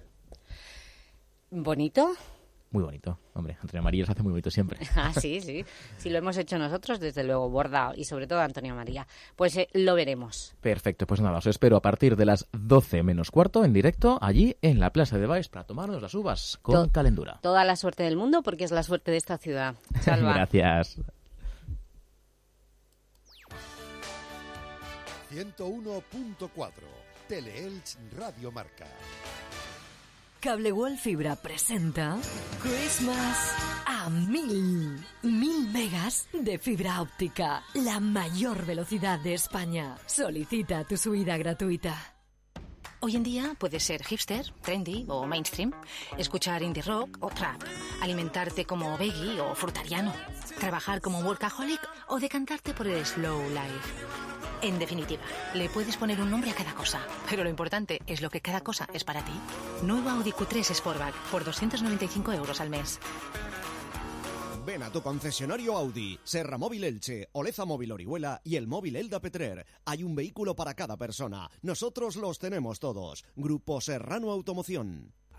¿Bonito? Muy bonito. Hombre, Antonio María los hace muy bonito siempre. Ah, sí, sí. Si lo hemos hecho nosotros, desde luego, bordado. Y sobre todo Antonio María. Pues eh, lo veremos. Perfecto, pues nada, os espero a partir de las 12 menos cuarto en directo allí en la Plaza de Baix para tomarnos las uvas con To- calendura. Toda la suerte del mundo porque es la suerte de esta ciudad. Salva. Gracias. 101.4 Teleelch Radio Marca. Cable Fibra presenta Christmas a mil. Mil megas de fibra óptica. La mayor velocidad de España. Solicita tu subida gratuita. Hoy en día puedes ser hipster, trendy o mainstream, escuchar indie rock o trap, alimentarte como veggie o frutariano, trabajar como workaholic o decantarte por el slow life. En definitiva, le puedes poner un nombre a cada cosa, pero lo importante es lo que cada cosa es para ti. Nuevo Audi Q3 Sportback por 295 euros al mes. Ven a tu concesionario Audi, Serra Móvil Elche, Oleza Móvil Orihuela y el móvil Elda Petrer. Hay un vehículo para cada persona. Nosotros los tenemos todos. Grupo Serrano Automoción.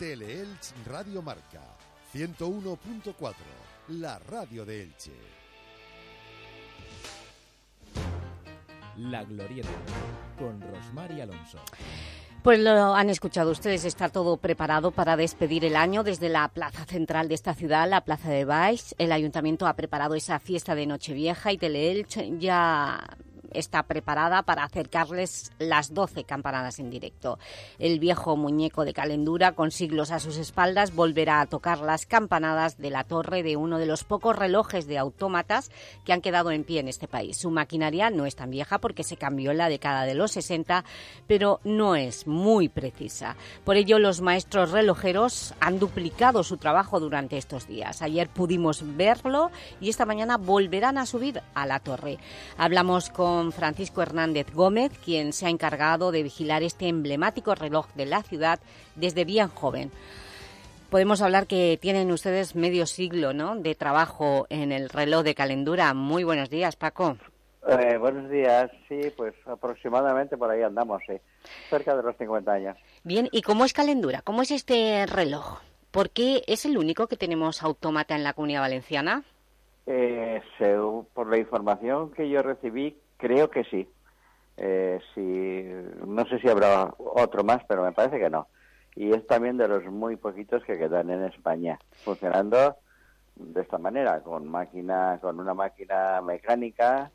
Teleelch Radio Marca 101.4, la radio de Elche. La Glorieta, con Rosmar y Alonso. Pues lo han escuchado ustedes, está todo preparado para despedir el año desde la plaza central de esta ciudad, la plaza de Baix. El ayuntamiento ha preparado esa fiesta de Nochevieja y Teleelch ya está preparada para acercarles las 12 campanadas en directo. El viejo muñeco de calendura, con siglos a sus espaldas, volverá a tocar las campanadas de la torre de uno de los pocos relojes de autómatas que han quedado en pie en este país. Su maquinaria no es tan vieja porque se cambió en la década de los 60, pero no es muy precisa. Por ello, los maestros relojeros han duplicado su trabajo durante estos días. Ayer pudimos verlo y esta mañana volverán a subir a la torre. Hablamos con Francisco Hernández Gómez, quien se ha encargado de vigilar este emblemático reloj de la ciudad desde bien joven. Podemos hablar que tienen ustedes medio siglo ¿no? de trabajo en el reloj de Calendura. Muy buenos días, Paco. Eh, buenos días, sí, pues aproximadamente por ahí andamos, sí, cerca de los 50 años. Bien, ¿y cómo es Calendura? ¿Cómo es este reloj? ¿Por qué es el único que tenemos autómata en la Comunidad Valenciana? Eh, por la información que yo recibí, Creo que sí. Eh, no sé si habrá otro más, pero me parece que no. Y es también de los muy poquitos que quedan en España, funcionando de esta manera, con máquina, con una máquina mecánica,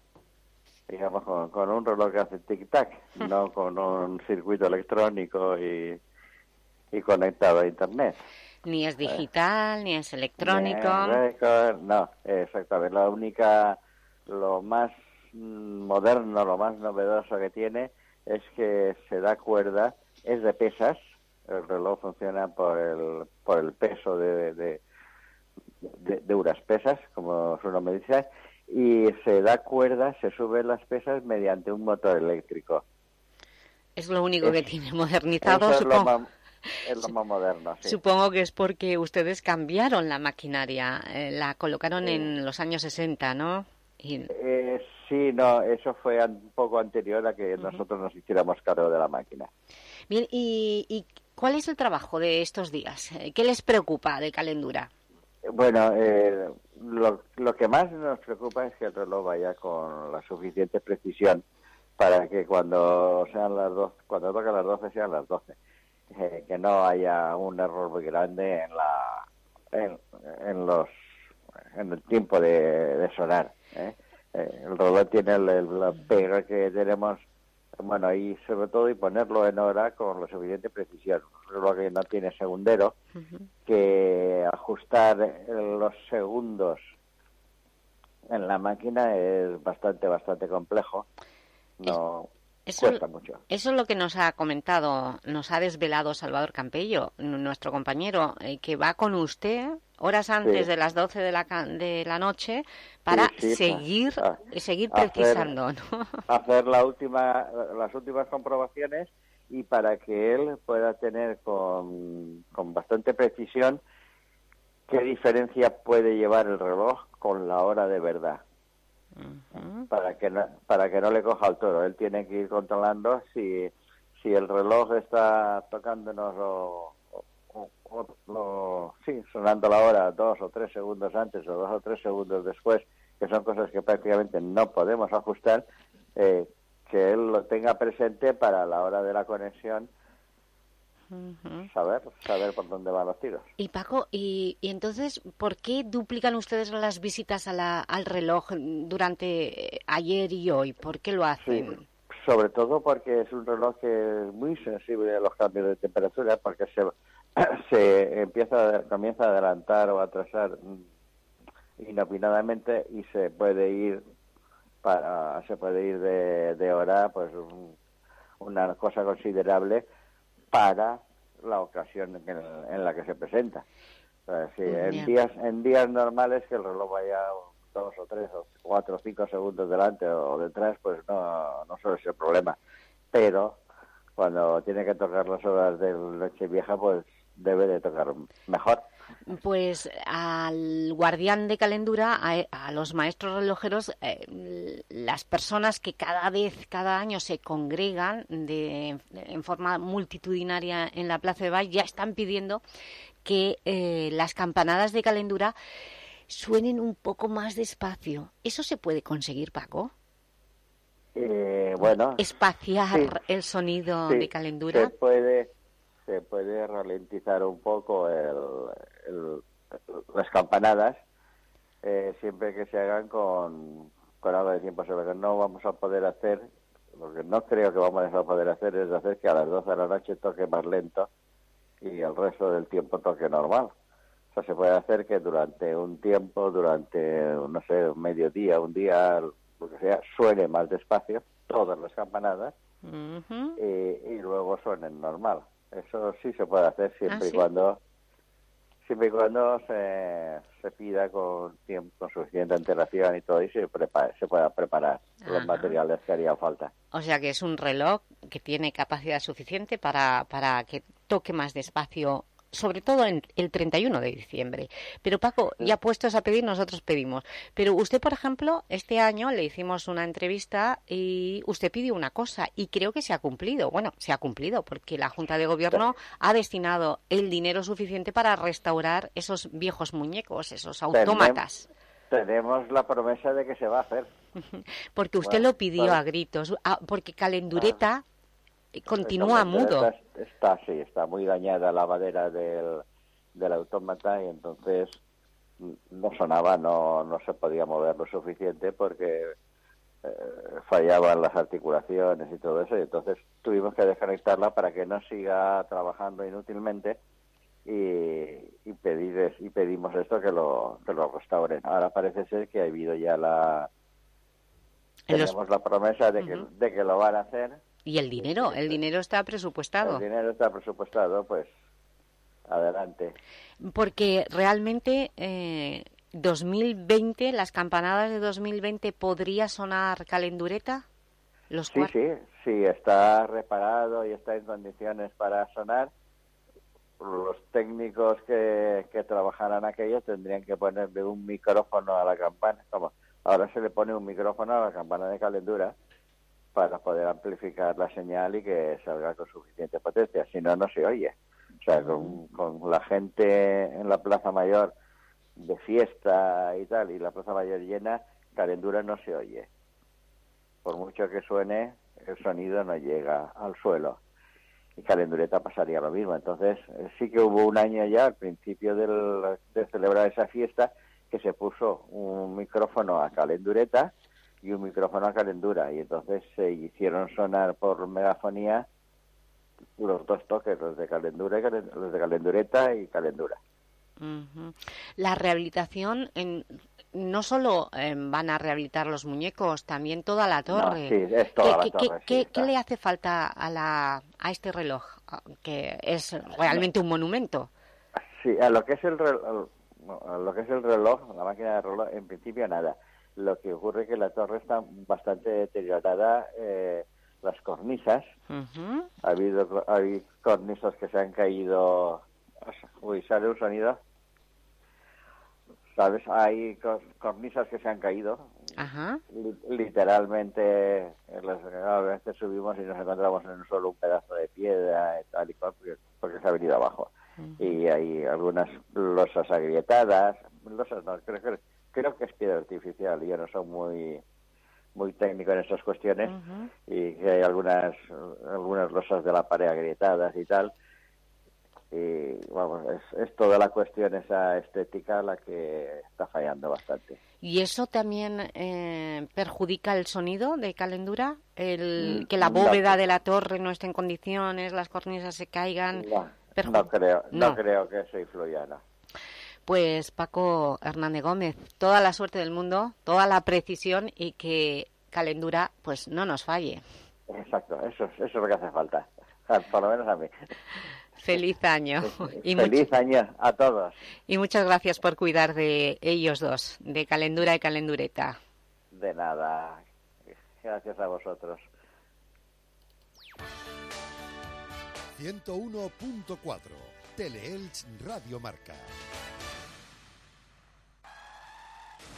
digamos, con, un reloj que hace tic-tac, no con un circuito electrónico y, y conectado a Internet. Ni es digital, ni es electrónico. no, exactamente. La única, lo más moderno, lo más novedoso que tiene es que se da cuerda, es de pesas, el reloj funciona por el, por el peso de, de, de, unas pesas, como su nombre dice, y se da cuerda, se suben las pesas mediante un motor eléctrico. Es lo único que tiene modernizado, supongo. Es lo más moderno. Supongo que es porque ustedes cambiaron la maquinaria, eh, la colocaron en los años 60, ¿no? Y... Eh, Sí, no, eso fue un poco anterior a que nosotros nos hiciéramos cargo de la máquina. Bien, ¿y, cuál es el trabajo de estos días? ¿Qué les preocupa de Calendura? Bueno, eh, lo, lo, que más nos preocupa es que el reloj vaya con la suficiente precisión para que cuando sean las dos, cuando toca las 12 sean las 12. Eh, que no haya un error muy grande en la en, los en el tiempo de, de sonar. ¿eh? Eh, el reloj tiene la pega que tenemos, bueno, y sobre todo y ponerlo en hora con la suficiente precisión. Un reloj que no tiene segundero, que ajustar los segundos en la máquina es bastante, bastante complejo. No, eso, cuesta mucho. Eso es lo que nos ha comentado, nos ha desvelado Salvador Campello, nuestro compañero, eh, que va con usted horas antes de las 12 de la, de la noche para seguir seguir precisando hacer, hacer la última las últimas comprobaciones y para que él pueda tener con, con bastante precisión qué diferencia puede llevar el reloj con la hora de verdad. Para que no, para que no le coja el toro. Él tiene que ir controlando si si el reloj está tocándonos o, sí, sonando la hora dos o tres segundos antes o dos o tres segundos después, que son cosas que prácticamente no podemos ajustar, eh, que él lo tenga presente para la hora de la conexión saber saber por dónde van los tiros. Y Paco, y, y entonces, ¿por qué duplican ustedes las visitas a la, al reloj durante ayer y hoy? ¿Por qué lo hacen? sobre todo porque es un reloj que es muy sensible a los cambios de temperatura, porque se, se empieza comienza a adelantar o a atrasar inopinadamente y se puede ir para se puede ir de, de hora pues una cosa considerable para la ocasión en, la que se presenta. en días en días normales que el reloj vaya dos o tres o cuatro o cinco segundos delante o detrás, pues no, no suele ser problema. Pero cuando tiene que tocar las horas de noche vieja, pues debe de tocar mejor. Pues al guardián de calendura, a, los maestros relojeros, eh, las personas que cada vez, cada año se congregan de, en forma multitudinaria en la Plaza de Valle ya están pidiendo que eh, las campanadas de calendura suenen un poco más despacio. ¿Eso se puede conseguir, Paco? Eh, bueno. Espaciar el sonido de calendura. Se puede, se puede ralentizar un poco el, las campanadas eh, siempre que se hagan con, con algo de tiempo. Sobre que no vamos a poder hacer, lo que no creo que vamos a poder hacer es hacer que a las 12 de la noche toque más lento y el resto del tiempo toque normal. O sea, se puede hacer que durante un tiempo, durante, no sé, un mediodía, un día, lo que sea, suene más despacio todas las campanadas y, luego suenen normal. Eso sí se puede hacer siempre ¿Ah, y cuando siempre y cuando se, se pida con tiempo con suficiente antelación y todo y se prepare, se pueda preparar los materiales que haría falta. O sea que es un reloj que tiene capacidad suficiente para, para que toque más despacio sobre todo en el 31 de diciembre. Pero Paco, ya puestos a pedir, nosotros pedimos. Pero usted, por ejemplo, este año le hicimos una entrevista y usted pidió una cosa y creo que se ha cumplido. Bueno, se ha cumplido porque la Junta de Gobierno ha destinado el dinero suficiente para restaurar esos viejos muñecos, esos autómatas. Tenemos, la promesa de que se va a hacer. porque usted lo pidió a gritos, porque Calendureta continúa mudo. Está, sí, está muy dañada la madera del, del autómata y entonces no sonaba, no, no se podía mover lo suficiente porque eh, fallaban las articulaciones y todo eso y entonces tuvimos que desconectarla para que no siga trabajando inútilmente y, y, pedir, y pedimos esto que lo, que lo restauren. Ahora parece ser que ha habido ya la... Tenemos la promesa de que, de que lo van a hacer ¿Y el dinero? ¿El dinero está presupuestado? El dinero está presupuestado, pues adelante. Porque realmente eh, 2020, las campanadas de 2020, ¿podría sonar calendureta? Los sí, sí, sí, está reparado y está en condiciones para sonar. Los técnicos que, que trabajaran aquellos tendrían que ponerle un micrófono a la campana. Como ahora se le pone un micrófono a la campana de calendura para poder amplificar la señal y que salga con suficiente potencia, si no, no se oye. O sea, con, la gente en la Plaza Mayor de fiesta y tal, y la Plaza Mayor llena, Calendura no se oye. Por mucho que suene, el sonido no llega al suelo. Y Calendureta pasaría lo mismo. Entonces, eh, sí que hubo un año ya, al principio del, de celebrar esa fiesta, que se puso un micrófono a Calendureta y un micrófono a calendura y entonces se hicieron sonar por megafonía los dos toques, los de calendura y los de calendureta y calendura. La rehabilitación, en, no solo em, van a rehabilitar los muñecos, también toda la torre. sí, es toda ¿Qué, la torre. ¿qué, ¿qué, le hace falta a, la, a este reloj, que es realmente un monumento? Sí, a lo que es el reloj, a lo que es el reloj, la máquina de reloj, en principio nada. Lo que ocurre es que la torre está bastante deteriorada. Eh, las cornisas. Ha habido hay cornisas que se han caído. Uy, sale un sonido. ¿Sabes? Hay cornisas que se han caído. Literalmente, a veces subimos y nos encontramos en solo un pedazo de piedra tal y cual, porque, se ha venido abajo. Y hay algunas losas agrietadas. Losas no, creo que creo que es piedra artificial y yo no soy muy muy técnico en estas cuestiones y que hay algunas algunas losas de la pared agrietadas y tal y vamos es, es, toda la cuestión esa estética la que está fallando bastante. Y eso también eh, perjudica el sonido de calendura el mm, que la bóveda de la torre no esté en condiciones las cornisas se caigan no, creo no. creo que eso influya no pues Paco Hernández Gómez, toda la suerte del mundo, toda la precisión y que Calendura pues no nos falle. Exacto, eso, eso es lo que hace falta, por lo menos a mí. Feliz año. Y Feliz año a todos. Y muchas gracias por cuidar de ellos dos, de Calendura y Calendureta. De nada. Gracias a vosotros. 101.4 Teleelch Radio Marca.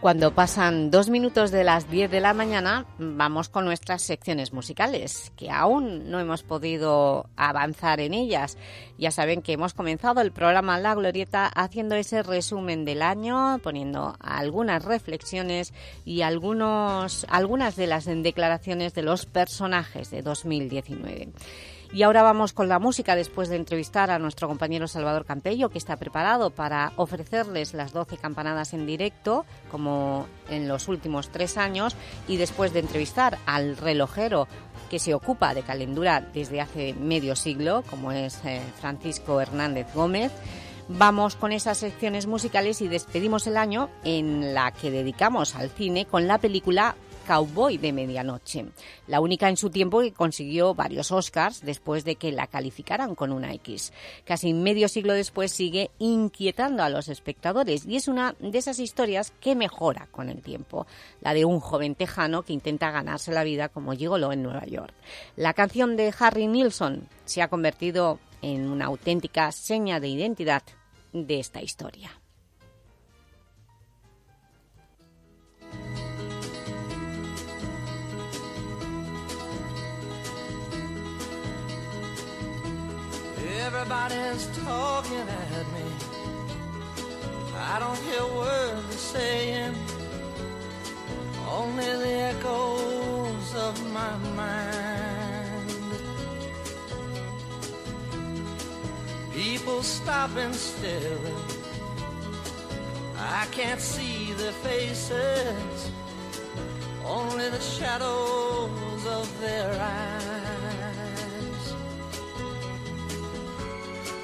Cuando pasan dos minutos de las 10 de la mañana, vamos con nuestras secciones musicales, que aún no hemos podido avanzar en ellas. Ya saben que hemos comenzado el programa La Glorieta haciendo ese resumen del año, poniendo algunas reflexiones y algunos, algunas de las declaraciones de los personajes de 2019. Y ahora vamos con la música después de entrevistar a nuestro compañero Salvador Campello, que está preparado para ofrecerles las 12 campanadas en directo, como en los últimos tres años, y después de entrevistar al relojero que se ocupa de calendura desde hace medio siglo, como es eh, Francisco Hernández Gómez, Vamos con esas secciones musicales y despedimos el año en la que dedicamos al cine con la película Cowboy de Medianoche, la única en su tiempo que consiguió varios Oscars después de que la calificaran con una X. Casi medio siglo después sigue inquietando a los espectadores y es una de esas historias que mejora con el tiempo, la de un joven tejano que intenta ganarse la vida como gigolo en Nueva York. La canción de Harry Nilsson se ha convertido en una auténtica seña de identidad de esta historia. Everybody's talking at me. I don't hear words they're saying, only the echoes of my mind. People stop and stare. I can't see their faces, only the shadows of their eyes.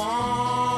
Oh.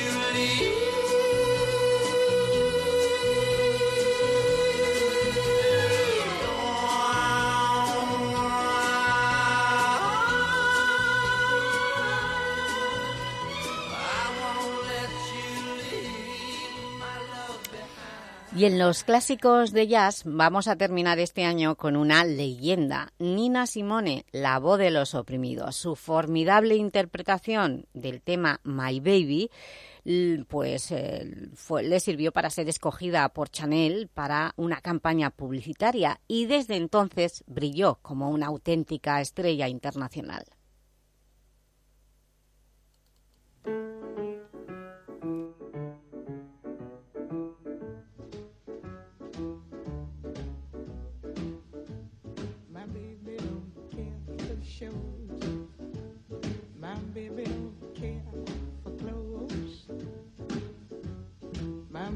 Y en los clásicos de jazz vamos a terminar este año con una leyenda, Nina Simone, la voz de los oprimidos. Su formidable interpretación del tema My Baby pues fue, le sirvió para ser escogida por Chanel para una campaña publicitaria y desde entonces brilló como una auténtica estrella internacional.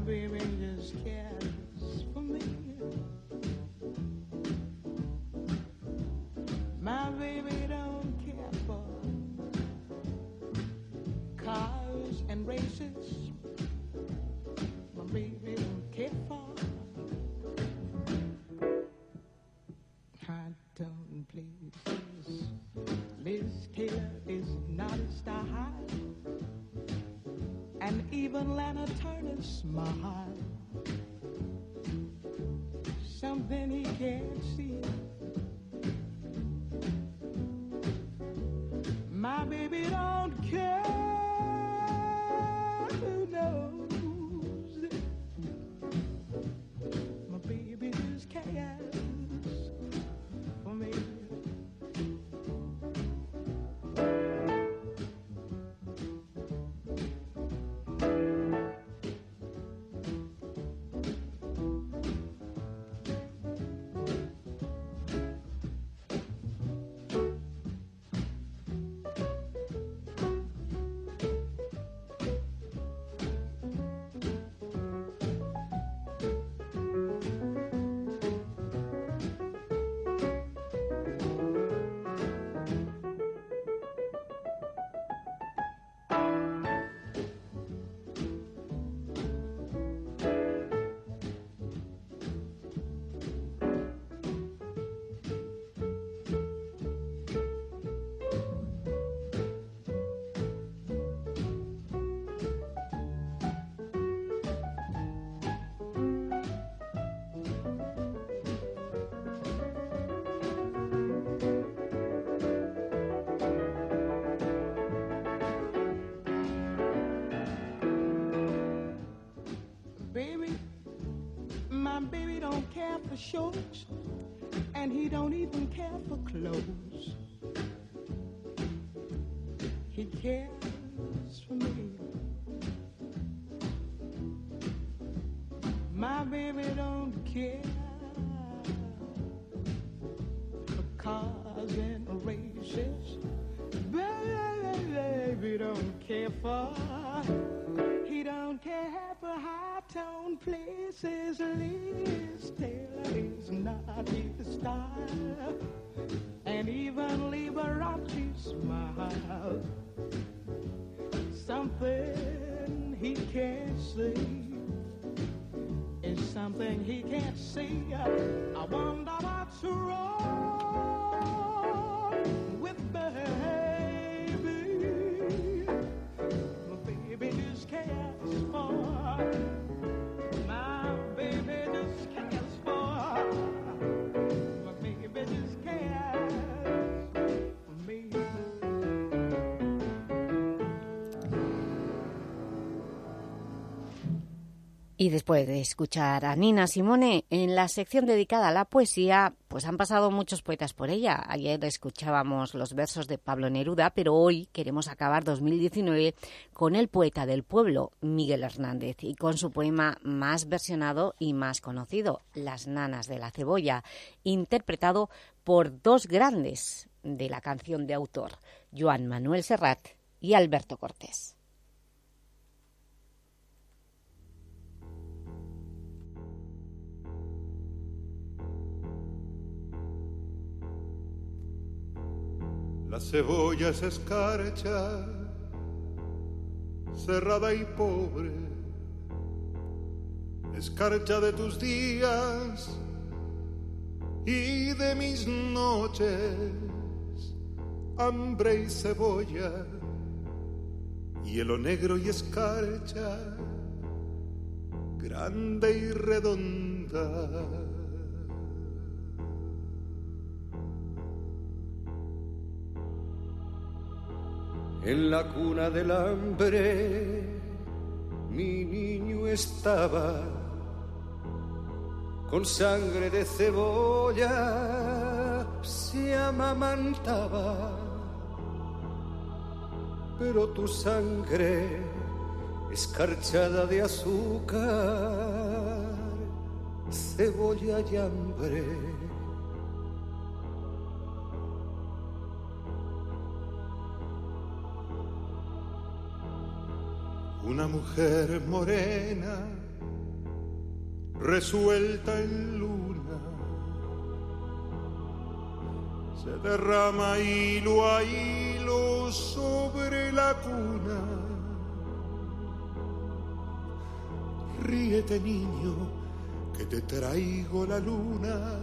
Baby just cares for me. My baby don't care for cars and races. Even Lana Turner's smile. Something he can't see. Shorts, and he don't even care for clothes. He cares for me. My baby don't care for cars and races. Baby don't care for. He don't care for high tone places. Something he can't see. I wonder what's wrong Y después de escuchar a Nina Simone en la sección dedicada a la poesía, pues han pasado muchos poetas por ella. Ayer escuchábamos los versos de Pablo Neruda, pero hoy queremos acabar 2019 con el poeta del pueblo, Miguel Hernández, y con su poema más versionado y más conocido, Las nanas de la cebolla, interpretado por dos grandes de la canción de autor, Joan Manuel Serrat y Alberto Cortés. La cebolla es escarcha, cerrada y pobre, escarcha de tus días y de mis noches, hambre y cebolla, hielo negro y escarcha, grande y redonda. En la cuna del hambre mi niño estaba con sangre de cebolla, se amamantaba, pero tu sangre escarchada de azúcar, cebolla y hambre una mujer morena, resuelta en luna, se derrama hilo a hilo sobre la cuna. Ríete niño, que te traigo la luna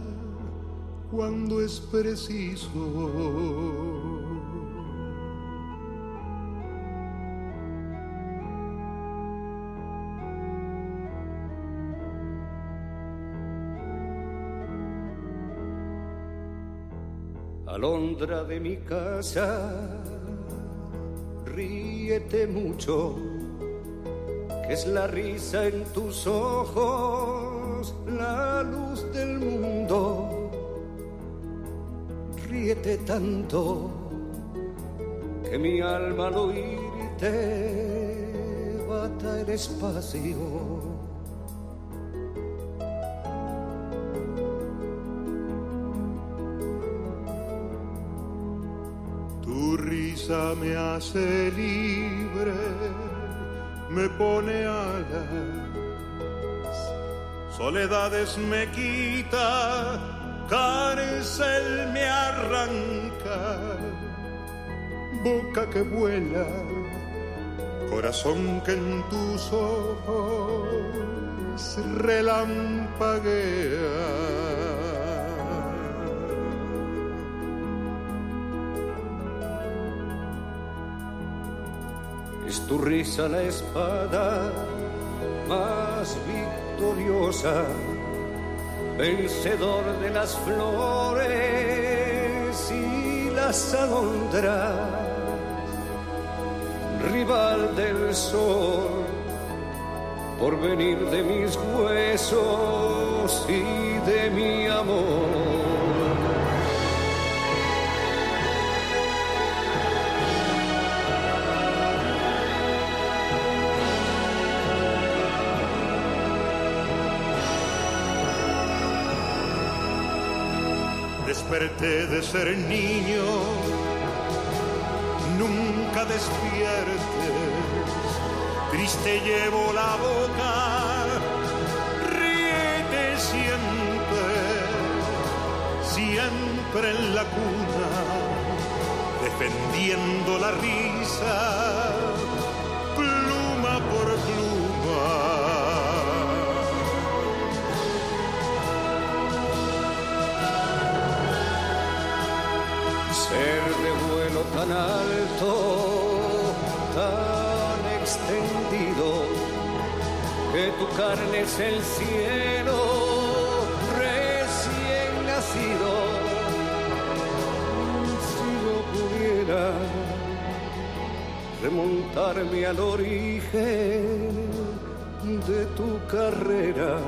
cuando es preciso. Alondra de mi casa, ríete mucho, que es la risa en tus ojos, la luz del mundo. Ríete tanto que mi alma al oírte bata el espacio me hace libre, me pone alas, soledades me quita, cárcel me arranca, boca que vuela, corazón que en tus ojos relampaguea tu risa la espada más victoriosa, vencedor de las flores y las alondras, rival del sol, por venir de mis huesos y de mi amor. De ser niño, nunca despiertes, triste llevo la boca, ríete siempre, siempre en la cuna, defendiendo la risa, tan alto, tan extendido, que tu carne es el cielo recién nacido. Si yo pudiera remontarme al origen de tu carrera,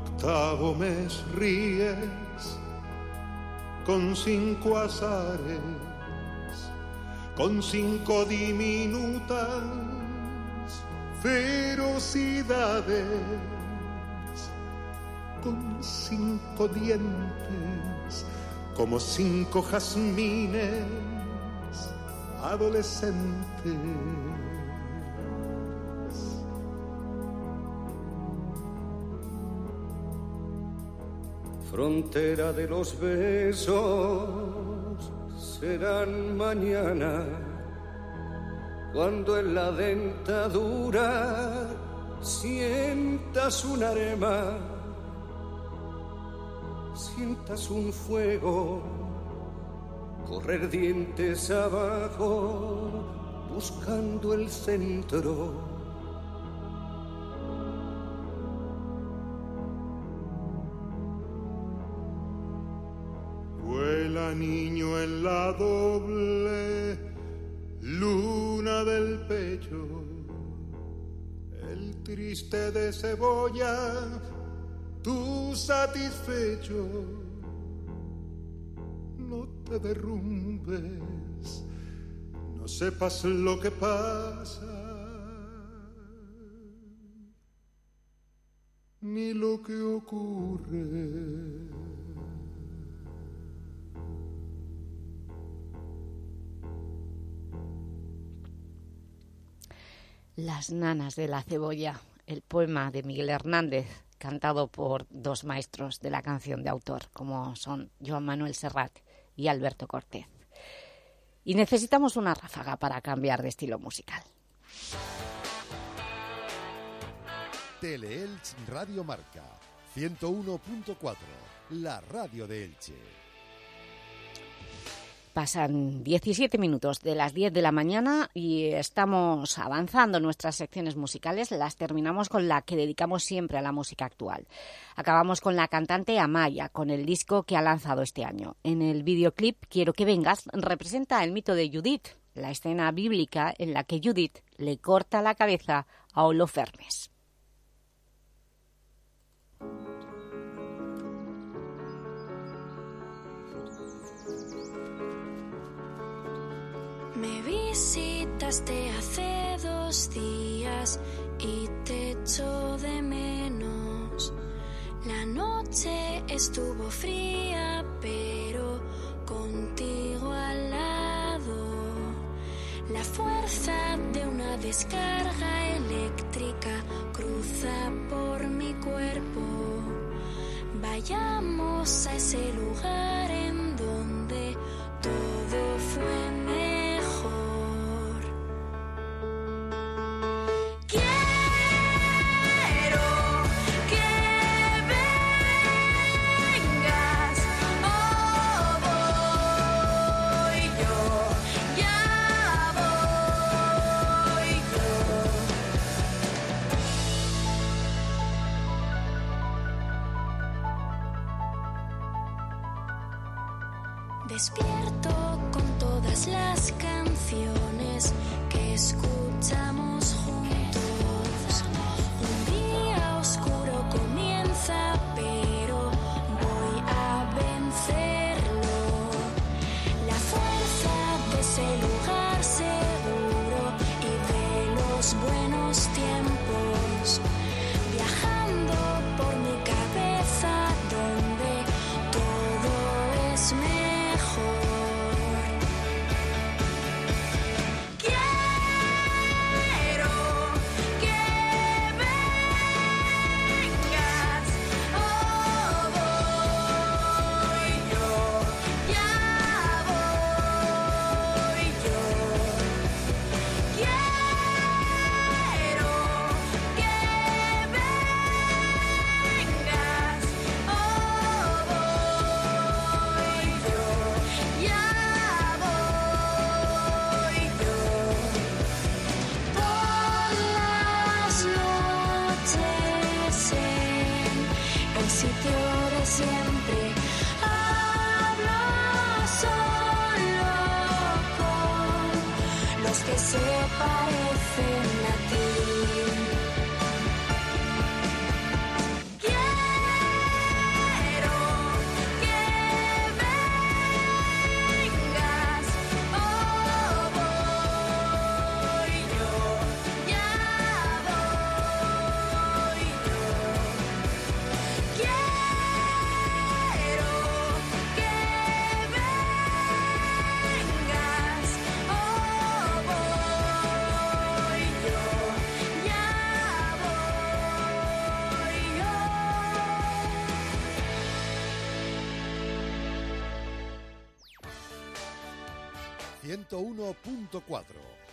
octavo mes ríes con cinco azares, con cinco diminutas ferocidades, con cinco dientes, como cinco jazmines adolescentes frontera de los besos serán mañana, cuando en la dentadura sientas un arema, sientas un fuego, correr dientes abajo, buscando el centro anillo en la doble luna del pecho, el triste de cebolla, tú satisfecho, no te derrumbes, no sepas lo que pasa. Ni lo que ocurre. Las nanas de la cebolla, el poema de Miguel Hernández, cantado por dos maestros de la canción de autor, como son Joan Manuel Serrat y Alberto Cortés. Y necesitamos una ráfaga para cambiar de estilo musical. Teleelch Radio Marca 101.4, la radio de Elche. Pasan 17 minutos de las 10 de la mañana y estamos avanzando nuestras secciones musicales. Las terminamos con la que dedicamos siempre a la música actual. Acabamos con la cantante Amaya, con el disco que ha lanzado este año. En el videoclip Quiero que vengas representa el mito de Judith, la escena bíblica en la que Judith le corta la cabeza a Holofernes. Me visitaste hace dos días y te echo de menos. La noche estuvo fría, pero contigo al lado. La fuerza de una descarga eléctrica cruza por mi cuerpo. Vayamos a ese lugar en donde todo fue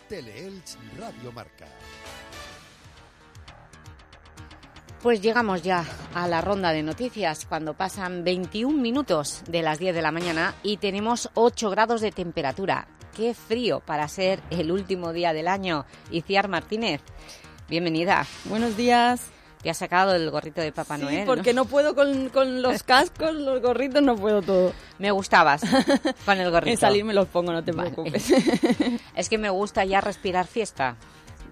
Teleelch Radio Marca. Pues llegamos ya a la ronda de noticias cuando pasan 21 minutos de las 10 de la mañana y tenemos 8 grados de temperatura. ¡Qué frío para ser el último día del año! Iciar Martínez, bienvenida. Buenos días. Te has sacado el gorrito de Papá Sí, Noel. porque no puedo con, con los cascos, los gorritos, no puedo todo. Me gustabas con el gorrito. En salir me los pongo, no te preocupes. Es que me gusta ya respirar fiesta.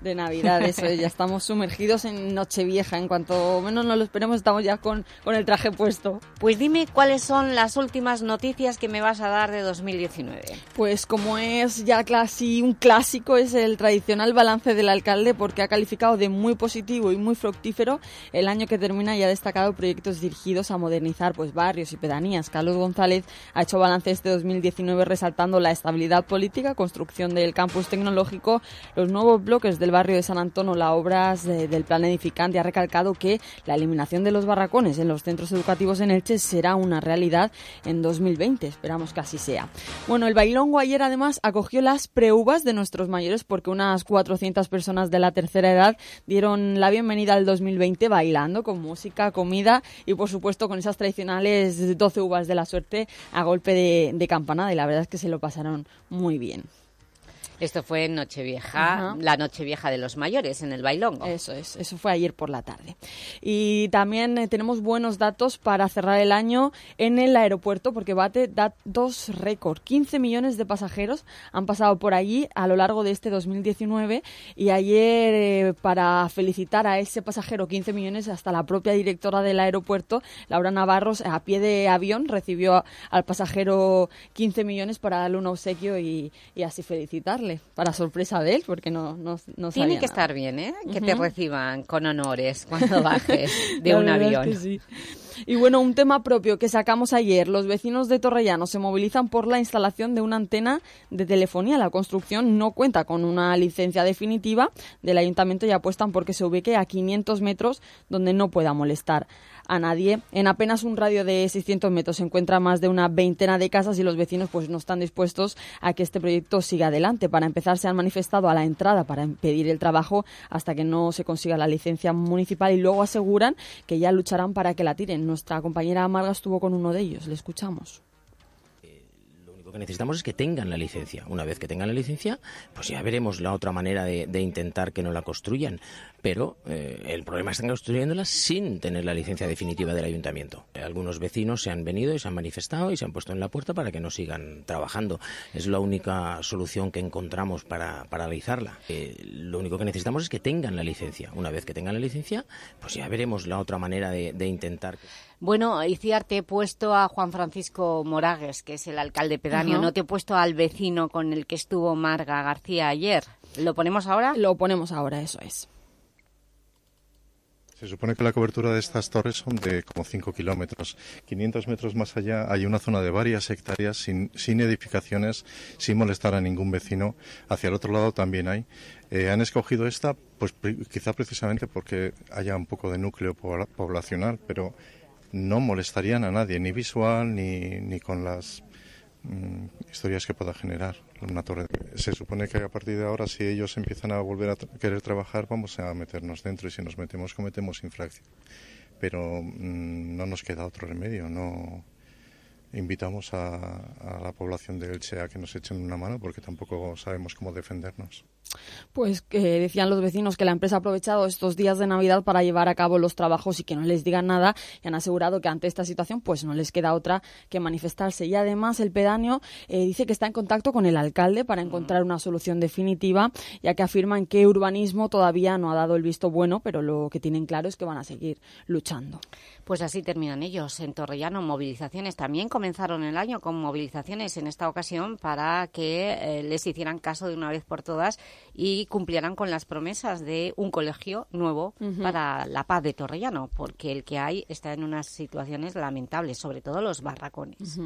De Navidad, eso es, ya estamos sumergidos en Nochevieja. En cuanto menos nos lo esperemos, estamos ya con, con el traje puesto. Pues dime cuáles son las últimas noticias que me vas a dar de 2019. Pues como es ya casi un clásico, es el tradicional balance del alcalde porque ha calificado de muy positivo y muy fructífero el año que termina y ha destacado proyectos dirigidos a modernizar pues barrios y pedanías. Carlos González ha hecho balance este 2019 resaltando la estabilidad política, construcción del campus tecnológico, los nuevos bloques del barrio de San Antonio, las obras de- del plan edificante. Ha recalcado que la eliminación de los barracones en los centros educativos en Elche será una realidad en 2020. Esperamos que así sea. Bueno, el bailongo ayer además acogió las preuvas de nuestros mayores porque unas 400 personas de la tercera edad dieron la bienvenida al 2020 bailando con música, comida y por supuesto con esas tradicionales 12 uvas de la suerte a golpe de campanada y la verdad es que se lo pasaron muy bien. Esto fue en Nochevieja, Ajá. la Nochevieja de los mayores en el bailongo. Eso es, eso fue ayer por la tarde. Y también eh, tenemos buenos datos para cerrar el año en el aeropuerto porque bate da dos récords. 15 millones de pasajeros han pasado por allí a lo largo de este 2019 y ayer eh, para felicitar a ese pasajero 15 millones hasta la propia directora del aeropuerto, Laura Navarros, a pie de avión recibió al pasajero 15 millones para darle un obsequio y, y así felicitarle para sorpresa de él porque no, no, no Tiene sabía que nada. estar bien, ¿eh? Que te reciban con honores cuando bajes de un es avión. que sí. Y bueno, un tema propio que sacamos ayer. Los vecinos de Torrellano se movilizan por la instalación de una antena de telefonía. La construcción no cuenta con una licencia definitiva del ayuntamiento y apuestan porque se ubique a 500 metros donde no pueda molestar a nadie. En apenas un radio de 600 metros se encuentra más de una veintena de casas y los vecinos pues no están dispuestos a que este proyecto siga adelante. Para empezar, se han manifestado a la entrada para impedir el trabajo hasta que no se consiga la licencia municipal y luego aseguran que ya lucharán para que la tiren. Nuestra compañera Marga estuvo con uno de ellos. Le escuchamos. Necesitamos es que tengan la licencia. Una vez que tengan la licencia, pues ya veremos la otra manera de, intentar que no la construyan. Pero eh, el problema es que están construyéndola sin tener la licencia definitiva del ayuntamiento. Algunos vecinos se han venido y se han manifestado y se han puesto en la puerta para que no sigan trabajando. Es la única solución que encontramos para paralizarla. Eh, lo único que necesitamos es que tengan la licencia. Una vez que tengan la licencia, pues ya veremos la otra manera de intentar. Bueno, Iciar, te he puesto a Juan Francisco Moragues, que es el alcalde pedáneo. No te he puesto al vecino con el que estuvo Marga García ayer. ¿Lo ponemos ahora? Lo ponemos ahora, eso es. Se supone que la cobertura de estas torres son de como 5 kilómetros. 500 metros más allá hay una zona de varias hectáreas sin, sin edificaciones, sin molestar a ningún vecino. Hacia el otro lado también hay. Eh, han escogido esta, pues pri- quizá precisamente porque haya un poco de núcleo pobla- poblacional, pero no molestarían a nadie, ni visual, ni, ni con las mm, historias que pueda generar una torre. Se supone que a partir de ahora, si ellos empiezan a volver a querer trabajar, vamos a meternos dentro y si nos metemos cometemos infracción. Pero mm, no nos queda otro remedio. No invitamos a, a la población de Elche a que nos echen una mano porque tampoco sabemos cómo defendernos. Pues que decían los vecinos que la empresa ha aprovechado estos días de Navidad para llevar a cabo los trabajos y que no les digan nada y han asegurado que ante esta situación pues no les queda otra que manifestarse. Y además el pedáneo eh, dice que está en contacto con el alcalde para encontrar una solución definitiva ya que afirman que urbanismo todavía no ha dado el visto bueno pero lo que tienen claro es que van a seguir luchando. Pues así terminan ellos. En Torrellano, movilizaciones. También comenzaron el año con movilizaciones en esta ocasión para que eh, les hicieran caso de una vez por todas y cumplieran con las promesas de un colegio nuevo para la paz de Torrellano, porque el que hay está en unas situaciones lamentables, sobre todo los barracones.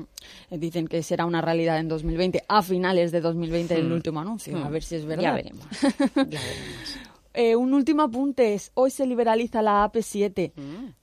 Eh, Dicen que será una realidad en 2020, a finales de 2020 el Mm. último anuncio, a Mm. ver si es verdad. Ya veremos. Ya veremos. Eh, un último apunte es, hoy se liberaliza la AP7.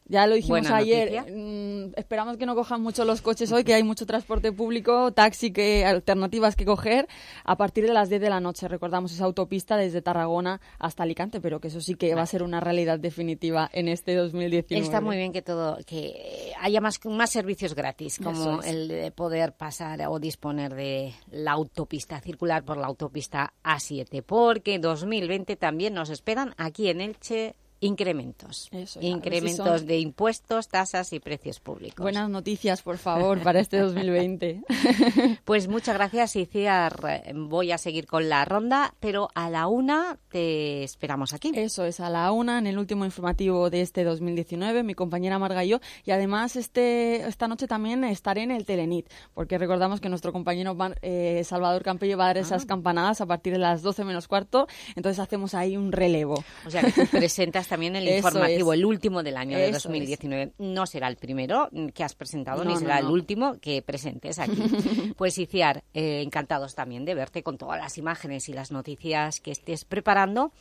Ya lo dijimos Buena ayer. mm, esperamos que no cojan mucho los coches hoy, que hay mucho transporte público, taxi, que alternativas que coger a partir de las 10 de la noche. Recordamos esa autopista desde Tarragona hasta Alicante, pero que eso sí que va a ser una realidad definitiva en este 2019. Está muy bien que todo que haya más, más servicios gratis, como es. el de poder pasar o disponer de la autopista, circular por la autopista A7, porque 2020 también nos esperan aquí en Elche incrementos. Eso, si incrementos son- de impuestos, tasas y precios públicos. Buenas noticias, por favor, para este 2020. Pues muchas gracias, Iciar. Voy a seguir con la ronda, pero a la una te esperamos aquí. Eso es, a la una, en el último informativo de este 2019, mi compañera Marga y yo. Y además, este, esta noche también estaré en el Telenit, porque recordamos que nuestro compañero eh, Salvador Campello va a dar esas Ah. campanadas a partir de las 12 menos cuarto, entonces hacemos ahí un relevo. O sea que tú presentas también el Eso informativo, es. el último del año de Eso es. 2019. No será el primero que has presentado, No, ni no, será el último que presentes aquí. pues Iciar, eh, encantados también de verte con todas las imágenes y las noticias que estés preparando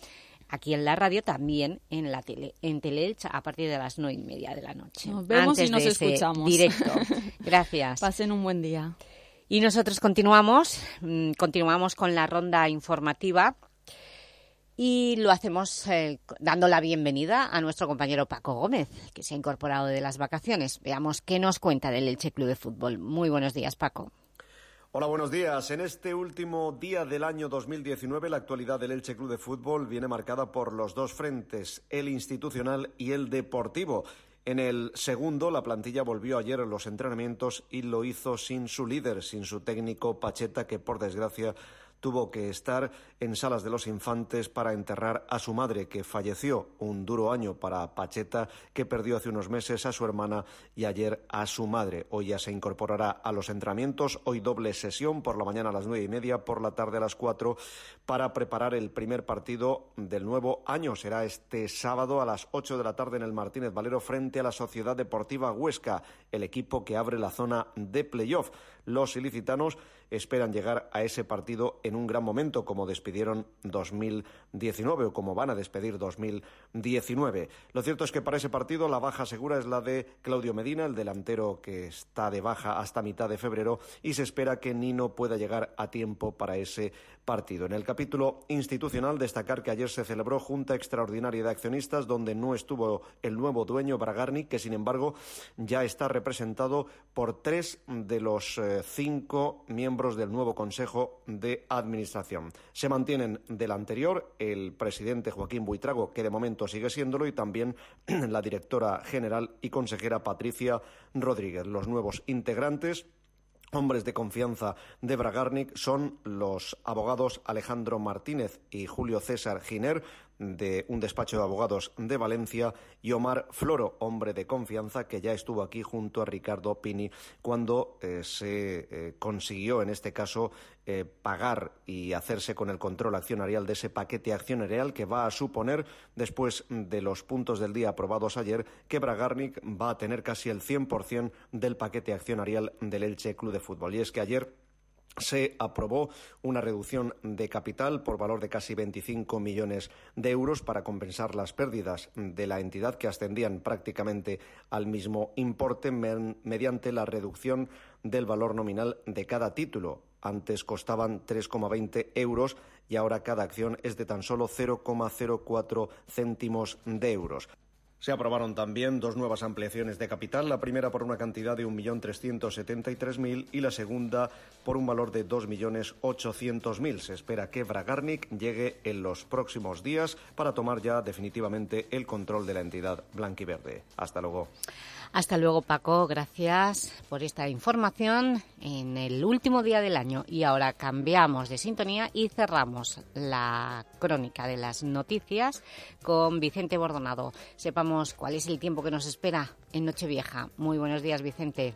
aquí en la radio, también en la tele, en Teleelch a partir de las nueve y media de la noche. Nos vemos Antes y nos de escuchamos. Directo. Gracias. Pasen un buen día. Y nosotros continuamos, mm, continuamos con la ronda informativa y lo hacemos eh, dando la bienvenida a nuestro compañero Paco Gómez, que se ha incorporado de las vacaciones. Veamos qué nos cuenta del Elche Club de Fútbol. Muy buenos días, Paco. Hola, buenos días. En este último día del año 2019, la actualidad del Elche Club de Fútbol viene marcada por los dos frentes, el institucional y el deportivo. En el segundo, la plantilla volvió ayer a los entrenamientos y lo hizo sin su líder, sin su técnico Pacheta, que por desgracia tuvo que estar en Salas de los Infantes para enterrar a su madre, que falleció un duro año para Pacheta, que perdió hace unos meses a su hermana y ayer a su madre. Hoy ya se incorporará a los entrenamientos, hoy doble sesión, por la mañana a las nueve y media, por la tarde a las cuatro, para preparar el primer partido del nuevo año. Será este sábado a las ocho de la tarde en el Martínez Valero frente a la Sociedad Deportiva Huesca, el equipo que abre la zona de playoff. Los ilicitanos esperan llegar a ese partido en un gran momento, como despidieron 2019 o como van a despedir 2019. Lo cierto es que para ese partido la baja segura es la de Claudio Medina, el delantero que está de baja hasta mitad de febrero, y se espera que Nino pueda llegar a tiempo para ese partido. En el capítulo institucional, destacar que ayer se celebró Junta Extraordinaria de Accionistas, donde no estuvo el nuevo dueño Bragarni, que sin embargo ya está representado por tres de los eh, cinco miembros del nuevo Consejo de Administración. Se mantienen del anterior el presidente Joaquín Buitrago, que de momento sigue siéndolo, y también la directora general y consejera Patricia Rodríguez. Los nuevos integrantes Hombres de confianza de Bragarnik son los abogados Alejandro Martínez y Julio César Giner, de un despacho de abogados de Valencia, y Omar Floro, hombre de confianza que ya estuvo aquí junto a Ricardo Pini cuando eh, se eh, consiguió, en este caso, eh, pagar y hacerse con el control accionarial de ese paquete accionarial que va a suponer, después de los puntos del día aprobados ayer, que Bragarnik va a tener casi el 100% del paquete accionarial del Elche Club de Fútbol. Y es que ayer se aprobó una reducción de capital por valor de casi 25 millones de euros para compensar las pérdidas de la entidad que ascendían prácticamente al mismo importe mediante la reducción del valor nominal de cada título. Antes costaban 3,20 euros y ahora cada acción es de tan solo 0,04 céntimos de euros. Se aprobaron también dos nuevas ampliaciones de capital, la primera por una cantidad de 1.373.000 y la segunda por un valor de 2.800.000. Se espera que Bragarnik llegue en los próximos días para tomar ya definitivamente el control de la entidad blanquiverde. Hasta luego. Hasta luego, Paco. Gracias por esta información en el último día del año. Y ahora cambiamos de sintonía y cerramos la crónica de las noticias con Vicente Bordonado. Sepamos cuál es el tiempo que nos espera en Nochevieja. Muy buenos días, Vicente.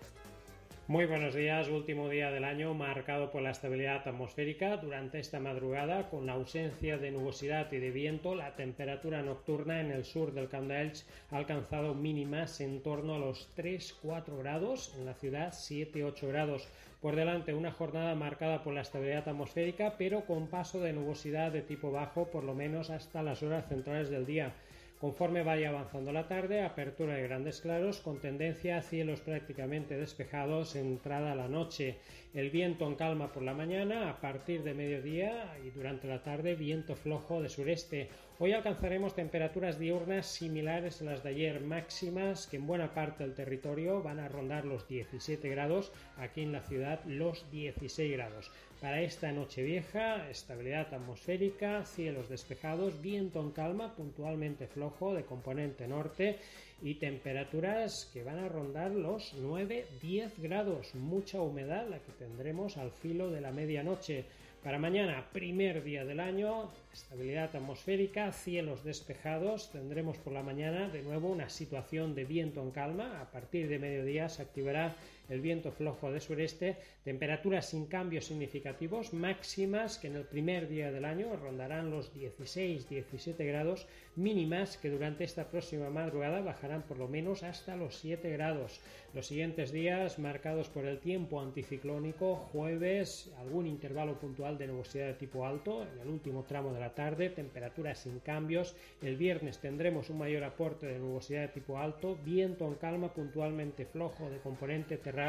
Muy buenos días, último día del año marcado por la estabilidad atmosférica. Durante esta madrugada, con la ausencia de nubosidad y de viento, la temperatura nocturna en el sur del Camp ha alcanzado mínimas en torno a los 3-4 grados, en la ciudad 7-8 grados. Por delante, una jornada marcada por la estabilidad atmosférica, pero con paso de nubosidad de tipo bajo, por lo menos hasta las horas centrales del día. Conforme vaya avanzando la tarde, apertura de grandes claros con tendencia a cielos prácticamente despejados entrada la noche. El viento en calma por la mañana, a partir de mediodía y durante la tarde viento flojo de sureste. Hoy alcanzaremos temperaturas diurnas similares a las de ayer, máximas que en buena parte del territorio van a rondar los 17 grados, aquí en la ciudad los 16 grados. Para esta noche vieja, estabilidad atmosférica, cielos despejados, viento en calma, puntualmente flojo de componente norte y temperaturas que van a rondar los 9-10 grados. Mucha humedad la que tendremos al filo de la medianoche. Para mañana, primer día del año, estabilidad atmosférica, cielos despejados. Tendremos por la mañana de nuevo una situación de viento en calma. A partir de mediodía se activará el viento flojo de sureste, temperaturas sin cambios significativos, máximas que en el primer día del año rondarán los 16-17 grados, mínimas que durante esta próxima madrugada bajarán por lo menos hasta los 7 grados. Los siguientes días marcados por el tiempo anticiclónico, jueves algún intervalo puntual de nubosidad de tipo alto, en el último tramo de la tarde, temperaturas sin cambios, el viernes tendremos un mayor aporte de nubosidad de tipo alto, viento en calma puntualmente flojo de componente terrestre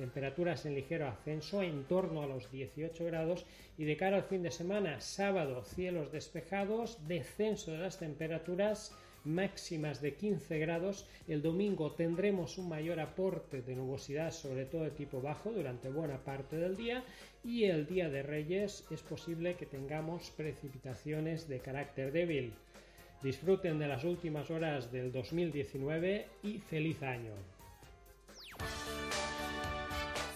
temperaturas en ligero ascenso en torno a los 18 grados y de cara al fin de semana, sábado, cielos despejados, descenso de las temperaturas máximas de 15 grados. El domingo tendremos un mayor aporte de nubosidad, sobre todo de tipo bajo, durante buena parte del día. Y el día de Reyes es posible que tengamos precipitaciones de carácter débil. Disfruten de las últimas horas del 2019 y feliz año.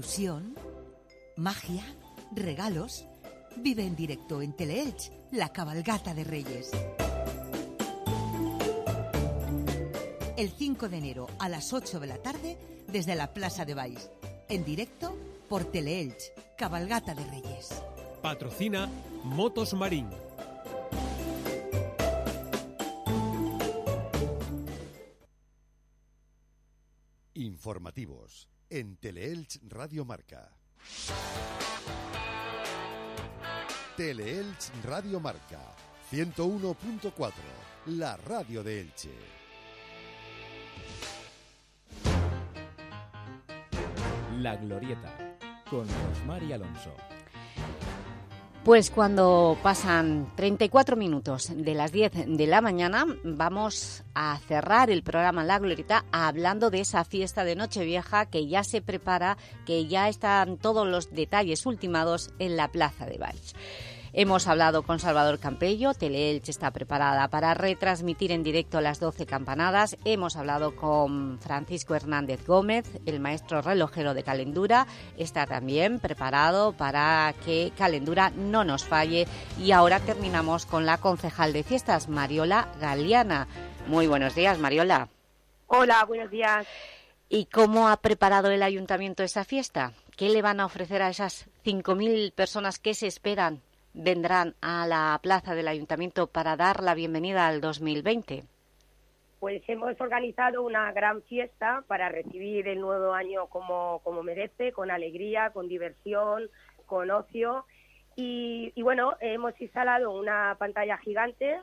Ilusión, magia, regalos. Vive en directo en Teleelch, la cabalgata de Reyes. El 5 de enero a las 8 de la tarde desde la Plaza de Baix. En directo por Teleelch, cabalgata de Reyes. Patrocina Motos Marín. Informativos en Teleelch Radio Marca. Teleelch Radio Marca 101.4, la radio de Elche. La Glorieta, con Rosmar y Alonso. Pues cuando pasan 34 minutos de las 10 de la mañana vamos a cerrar el programa La Glorieta hablando de esa fiesta de Nochevieja que ya se prepara, que ya están todos los detalles ultimados en la Plaza de Valls. Hemos hablado con Salvador Campello, Teleelch está preparada para retransmitir en directo las 12 campanadas. Hemos hablado con Francisco Hernández Gómez, el maestro relojero de Calendura. Está también preparado para que Calendura no nos falle. Y ahora terminamos con la concejal de fiestas, Mariola Galeana. Muy buenos días, Mariola. Hola, buenos días. ¿Y cómo ha preparado el Ayuntamiento esa fiesta? ¿Qué le van a ofrecer a esas 5.000 personas que se esperan vendrán a la plaza del Ayuntamiento para dar la bienvenida al 2020? Pues hemos organizado una gran fiesta para recibir el nuevo año como, como merece, con alegría, con diversión, con ocio. Y, y bueno, hemos instalado una pantalla gigante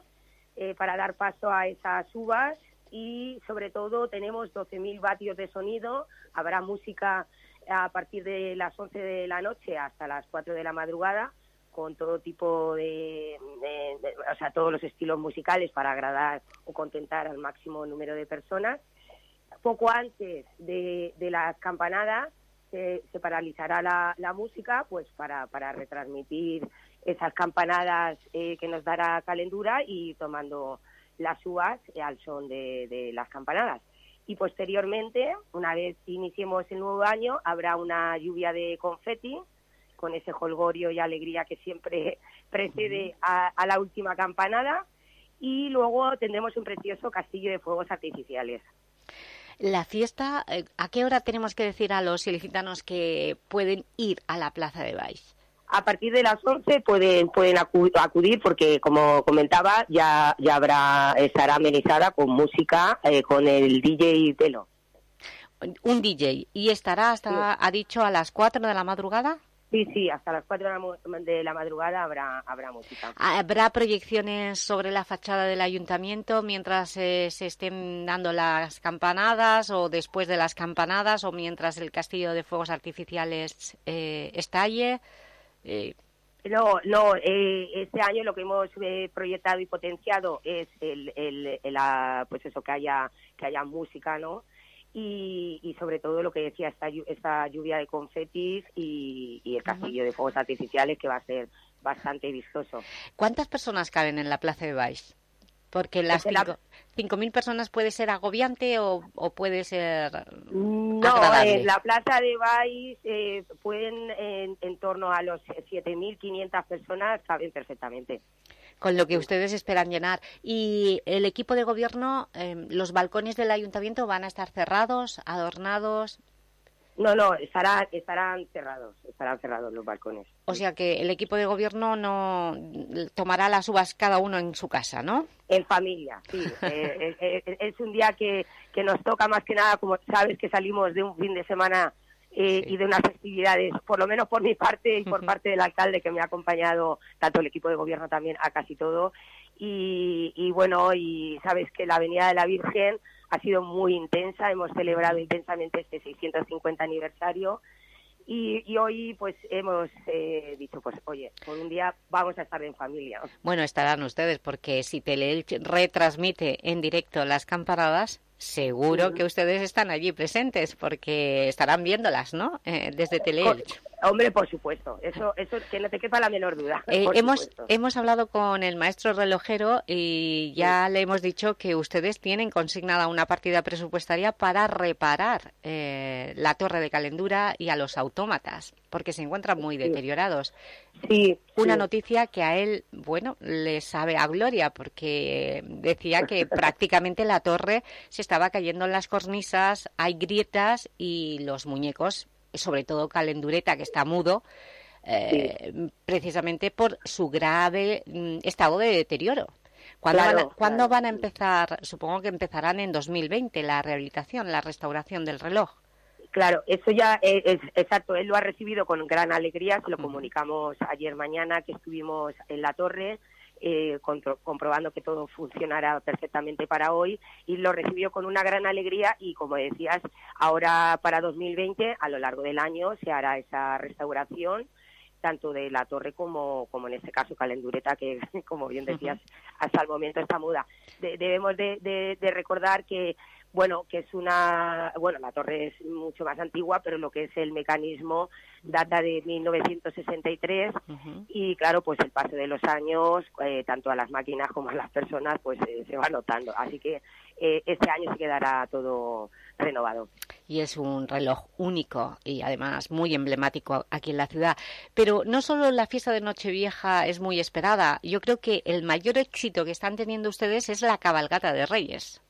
eh, para dar paso a esas uvas y sobre todo tenemos 12.000 vatios de sonido, habrá música a partir de las 11 de la noche hasta las 4 de la madrugada con todo tipo de, o sea, todos los estilos musicales para agradar o contentar al máximo número de personas. Poco antes de, las campanadas se, paralizará la, música pues para, para retransmitir esas campanadas eh, que nos dará Calendura y tomando las uvas al son de, de las campanadas. Y posteriormente, una vez iniciemos el nuevo año, habrá una lluvia de confeti con ese holgorio y alegría que siempre precede a, la última campanada. Y luego tendremos un precioso castillo de fuegos artificiales. La fiesta, eh, ¿a qué hora tenemos que decir a los ilicitanos que pueden ir a la Plaza de Baix? A partir de las 11 pueden pueden acudir porque, como comentaba, ya ya habrá estará amenizada con música eh, con el DJ Telo. Un DJ. ¿Y estará hasta, ha dicho, a las 4 de la madrugada? Sí, sí, hasta las 4 de la madrugada habrá, habrá música. ¿Habrá proyecciones sobre la fachada del ayuntamiento mientras eh, se estén dando las campanadas o después de las campanadas o mientras el castillo de fuegos artificiales eh, estalle? Eh, no, no. Eh, este año lo que hemos eh, proyectado y potenciado es el, el, pues eso que haya que haya música, ¿no? Y, sobre todo lo que decía esta, esta lluvia de confetis y, el castillo de fuegos artificiales que va a ser bastante vistoso. ¿Cuántas personas caben en la Plaza de Baix? Porque las 5.000 personas puede ser agobiante o, puede ser No, en la Plaza de Baix eh, pueden en, torno a los 7.500 personas, caben perfectamente. Con lo que ustedes esperan llenar. ¿Y el equipo de gobierno, em, los balcones del ayuntamiento van a estar cerrados, adornados? No, no, estarán, estarán cerrados, estarán cerrados los balcones. O sea que el equipo de gobierno no tomará las uvas cada uno en su casa, ¿no? En familia, sí. Eh, eh, eh, es un día que, que nos toca más que nada, como sabes que salimos de un fin de semana y de unas festividades, por lo menos por mi parte y por parte del alcalde que me ha acompañado, tanto el equipo de gobierno también, a casi todo. Y, y bueno, y sabes que la Avenida de la Virgen ha sido muy intensa, hemos celebrado intensamente este 650 aniversario y, hoy pues hemos eh, dicho, pues oye, por un día vamos a estar en familia. Bueno, estarán ustedes porque si Teleelch retransmite en directo las campanadas, seguro que ustedes están allí presentes porque estarán viéndolas, ¿no? Eh, desde Teleelch. Hombre, por supuesto, eso, eso que no te quepa la menor duda. Eh, hemos, hemos hablado con el maestro relojero y ya le hemos dicho que ustedes tienen consignada una partida presupuestaria para reparar eh, la torre de calendura y a los autómatas, porque se encuentran muy deteriorados. Sí, una noticia que a él, bueno, le sabe a gloria, porque decía que prácticamente la torre se estaba cayendo en las cornisas, hay grietas y los muñecos sobre todo Calendureta, que está mudo, eh, precisamente por su grave mm, estado de deterioro. ¿Cuándo, van, a, empezar? Supongo que empezarán en 2020 la rehabilitación, la restauración del reloj. Claro, eso ya es, exacto. Él lo ha recibido con gran alegría. Se lo comunicamos ayer mañana que estuvimos en la torre eh, comprobando que todo funcionara perfectamente para hoy y lo recibió con una gran alegría y como decías, ahora para 2020, a lo largo del año, se hará esa restauración tanto de la torre como, como en este caso Calendureta, que como bien decías, hasta el momento está muda. debemos de, recordar que bueno, que es una, bueno, la torre es mucho más antigua, pero lo que es el mecanismo data de 1963 y claro, pues el paso de los años, eh, tanto a las máquinas como a las personas, pues eh, se va notando. Así que eh, este año se quedará todo renovado. Y es un reloj único y además muy emblemático aquí en la ciudad. Pero no solo la fiesta de Nochevieja es muy esperada, yo creo que el mayor éxito que están teniendo ustedes es la cabalgata de Reyes.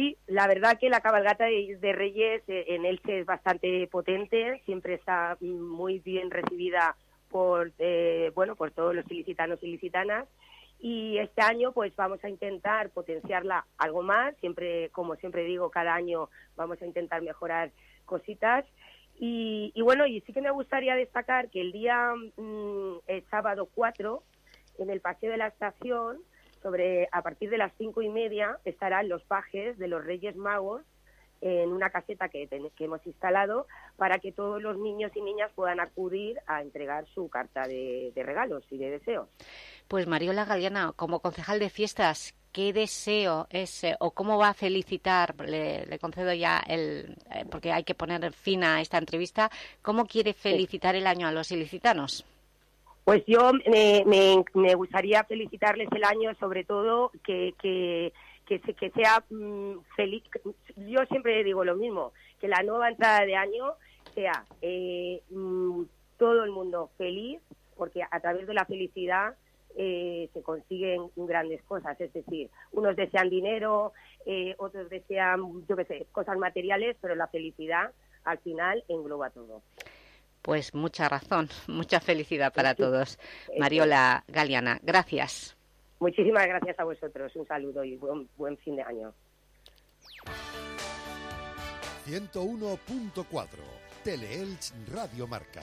Sí, la verdad que la cabalgata de, Reyes eh, en Elche es bastante potente, siempre está muy bien recibida por eh, bueno por todos los ilicitanos y ilicitanas. Y este año pues vamos a intentar potenciarla algo más, siempre como siempre digo cada año vamos a intentar mejorar cositas. Y, bueno y sí que me gustaría destacar que el día mm, sábado 4 en el paseo de la estación sobre a partir de las cinco y media estarán los pajes de los Reyes Magos en una caseta que, que hemos instalado para que todos los niños y niñas puedan acudir a entregar su carta de, regalos y de deseos. Pues Mariola Galeana, como concejal de fiestas, ¿qué deseo es eh, o cómo va a felicitar, le, concedo ya el, eh, porque hay que poner fin a esta entrevista, cómo quiere felicitar el año a los ilicitanos? Pues yo me, gustaría felicitarles el año, sobre todo que, que, que, sea mm, feliz. Yo siempre digo lo mismo, que la nueva entrada de año sea eh, mm, todo el mundo feliz, porque a través de la felicidad eh, se consiguen grandes cosas. Es decir, unos desean dinero, eh, otros desean, yo qué sé, cosas materiales, pero la felicidad al final engloba todo. Pues mucha razón, mucha felicidad para todos. Mariola Galeana, gracias. Muchísimas gracias a vosotros. Un saludo y buen, buen fin de año. 101.4 Teleelch Radio Marca.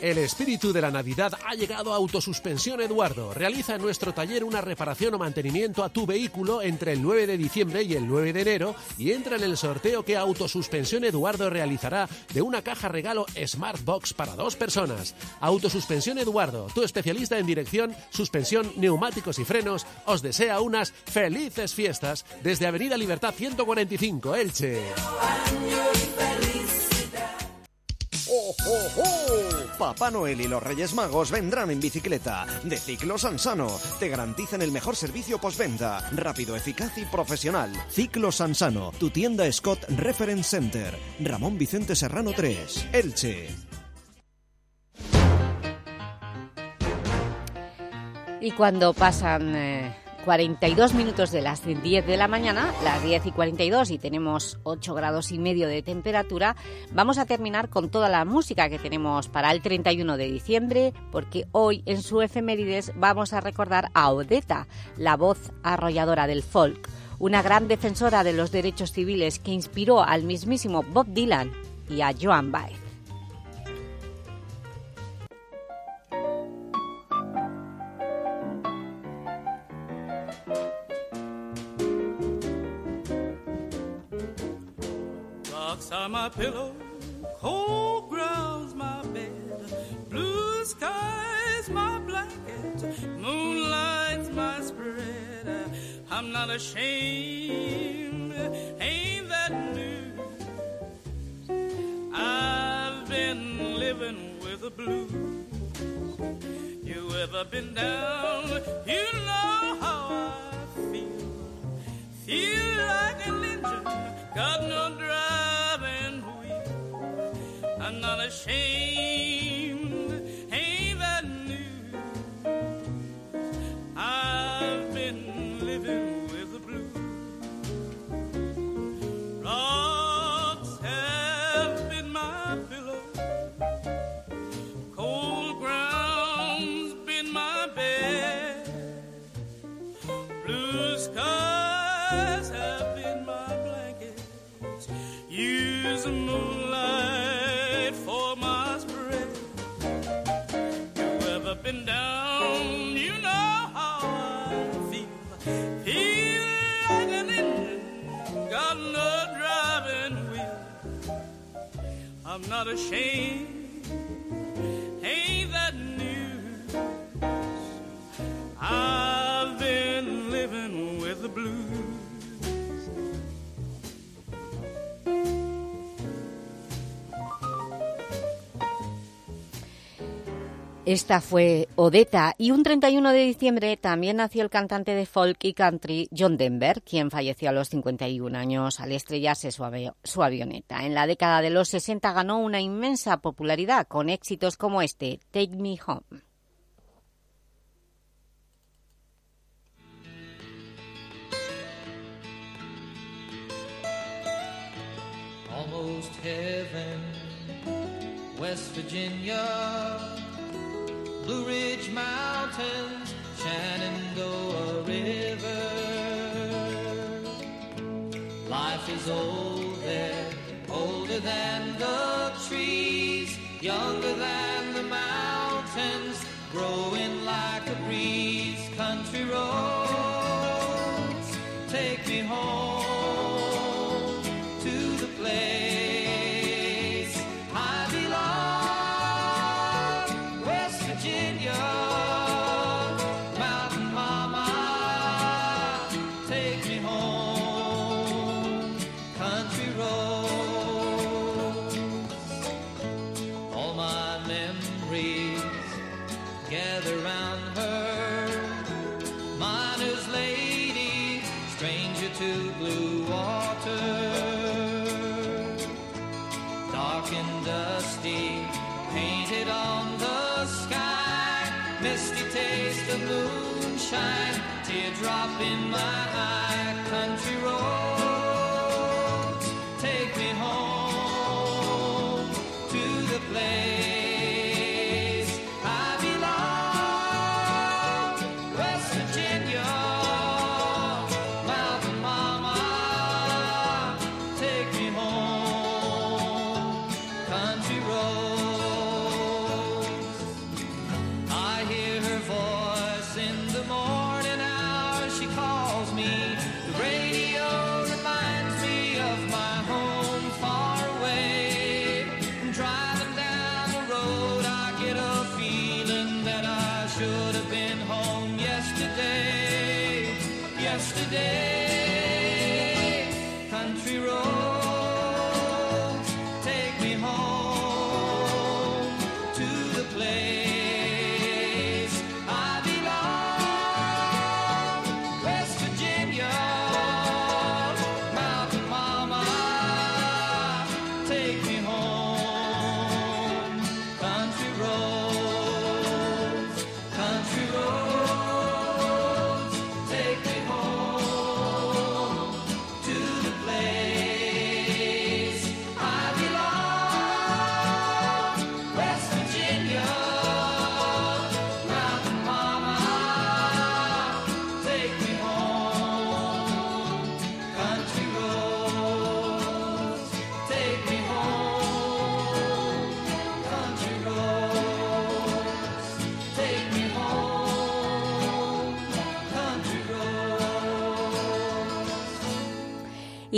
El espíritu de la Navidad ha llegado a Autosuspensión Eduardo. Realiza en nuestro taller una reparación o mantenimiento a tu vehículo entre el 9 de diciembre y el 9 de enero y entra en el sorteo que Autosuspensión Eduardo realizará de una caja regalo Smart Box para dos personas. Autosuspensión Eduardo, tu especialista en dirección, suspensión, neumáticos y frenos, os desea unas felices fiestas desde Avenida Libertad 145, Elche. ¡Oh! Papá Noel y los Reyes Magos vendrán en bicicleta. De Ciclo Sansano. Te garantizan el mejor servicio postventa. Rápido, eficaz y profesional. Ciclo Sansano. Tu tienda Scott Reference Center. Ramón Vicente Serrano 3. Elche. Y cuando pasan eh, 42 minutos de las 10 de la mañana, las 10 y 42 y tenemos 8 grados y medio de temperatura, vamos a terminar con toda la música que tenemos para el 31 de diciembre, porque hoy en su efemérides vamos a recordar a Odetta, la voz arrolladora del folk, una gran defensora de los derechos civiles que inspiró al mismísimo Bob Dylan y a Joan Baez. Rocks are my pillow, cold ground's my bed, blue skies my blanket, moonlight's my spread. I'm not ashamed, ain't that news? I've been living with the blues. You ever been down? You know how I feel. Feel like an engine, got no driving wheel. I'm not ashamed, Esta fue Odetta y un 31 de diciembre también nació el cantante de folk y country John Denver, quien falleció a los 51 años al estrellarse su, avio- su avioneta. En la década de los 60 ganó una inmensa popularidad con éxitos como este, Take Me Home. Blue Ridge Mountains, Shenandoah River. Life is old there, older than the trees, younger than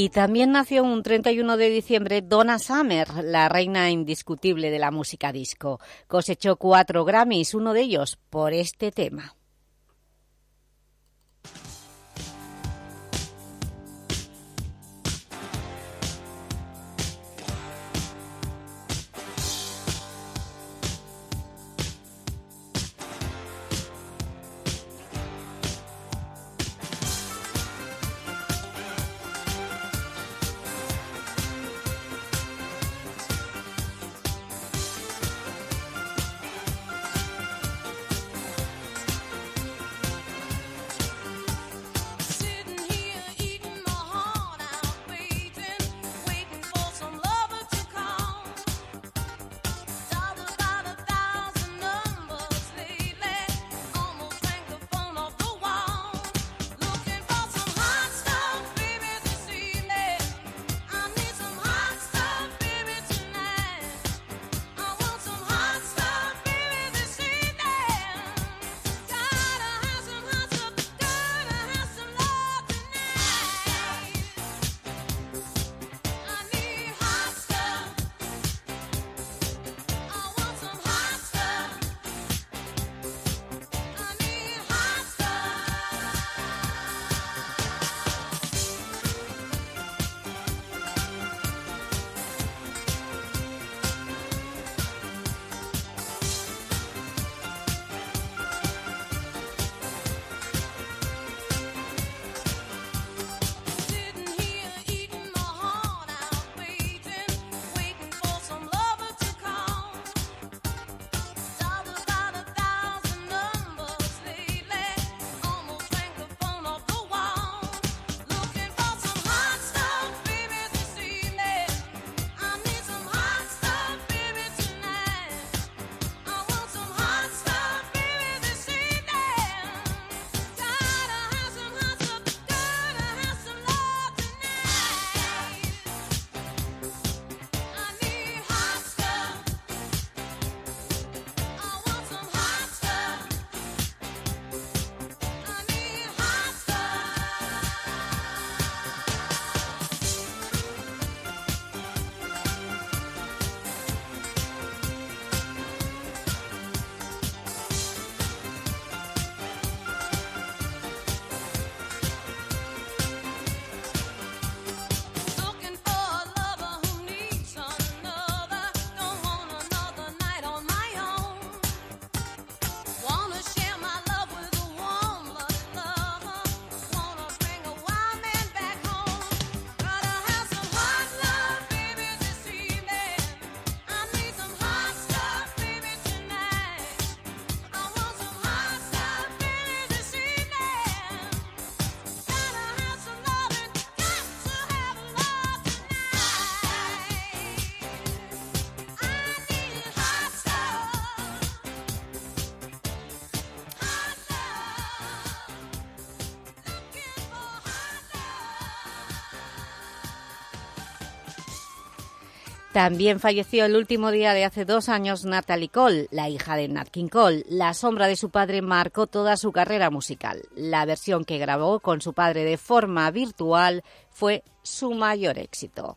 Y también nació un 31 de diciembre Donna Summer, la reina indiscutible de la música disco. Cosechó cuatro Grammys, uno de ellos por este tema. También falleció el último día de hace dos años Natalie Cole, la hija de Nat King Cole. La sombra de su padre marcó toda su carrera musical. La versión que grabó con su padre de forma virtual fue su mayor éxito.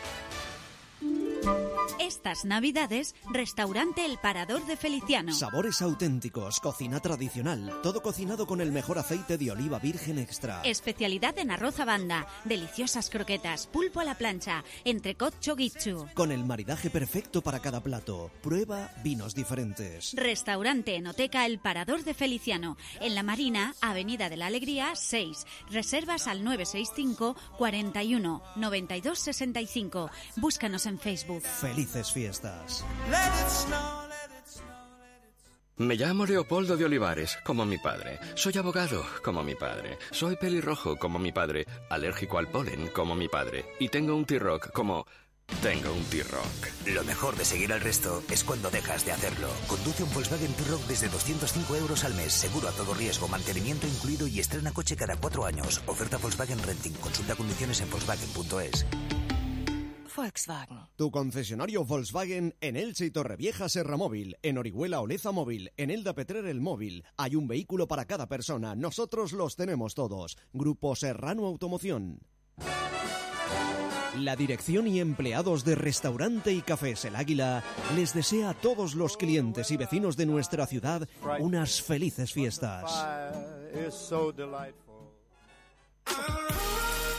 Estas navidades, restaurante El Parador de Feliciano. Sabores auténticos, cocina tradicional, todo cocinado con el mejor aceite de oliva virgen extra. Especialidad en arroz a banda, deliciosas croquetas, pulpo a la plancha, entrecot chogichu. Con el maridaje perfecto para cada plato. Prueba vinos diferentes. Restaurante Enoteca El Parador de Feliciano, en La Marina, Avenida de la Alegría 6. Reservas al 965 41 92 65. Búscanos en Facebook. Felices fiestas. Me llamo Leopoldo de Olivares, como mi padre. Soy abogado, como mi padre. Soy pelirrojo, como mi padre. Alérgico al polen, como mi padre. Y tengo un T-Rock, como... Tengo un T-Rock. Lo mejor de seguir al resto es cuando dejas de hacerlo. Conduce un Volkswagen T-Rock desde 205 euros al mes, seguro a todo riesgo, mantenimiento incluido y estrena coche cada cuatro años. Oferta Volkswagen Renting. Consulta condiciones en Volkswagen.es. Volkswagen. Tu concesionario Volkswagen en Elche y Torrevieja Serra Móvil, en Orihuela Oleza Móvil, en Elda Petrer el Móvil. Hay un vehículo para cada persona. Nosotros los tenemos todos. Grupo Serrano Automoción. La dirección y empleados de Restaurante y Cafés El Águila les desea a todos los clientes y vecinos de nuestra ciudad unas felices fiestas.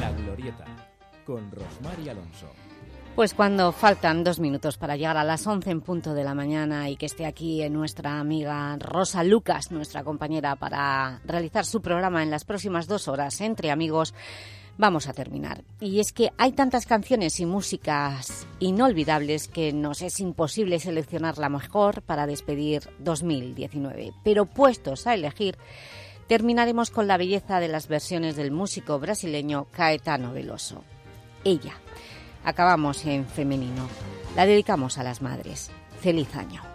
La Glorieta, con Rosmar y Alonso. Pues cuando faltan dos minutos para llegar a las 11 en punto de la mañana y que esté aquí nuestra amiga Rosa Lucas, nuestra compañera, para realizar su programa en las próximas dos horas entre amigos, vamos a terminar. Y es que hay tantas canciones y músicas inolvidables que nos es imposible seleccionar la mejor para despedir 2019. Pero puestos a elegir, terminaremos con la belleza de las versiones del músico brasileño Caetano Veloso. Ella. Acabamos en femenino. La dedicamos a las madres. Feliz año.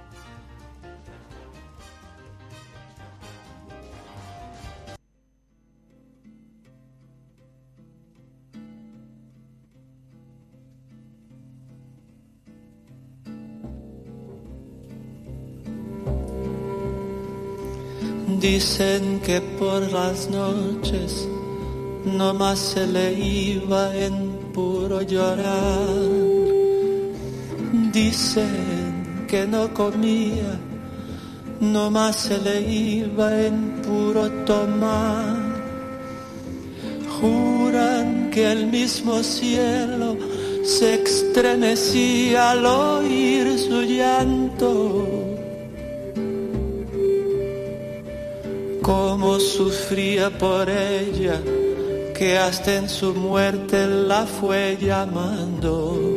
Dicen que por las noches no más se le iba en puro llorar. Dicen que no comía, no más se le iba en puro tomar. Juran que el mismo cielo se estremecía al oír su llanto. Cómo sufría por ella que hasta en su muerte la fue llamando.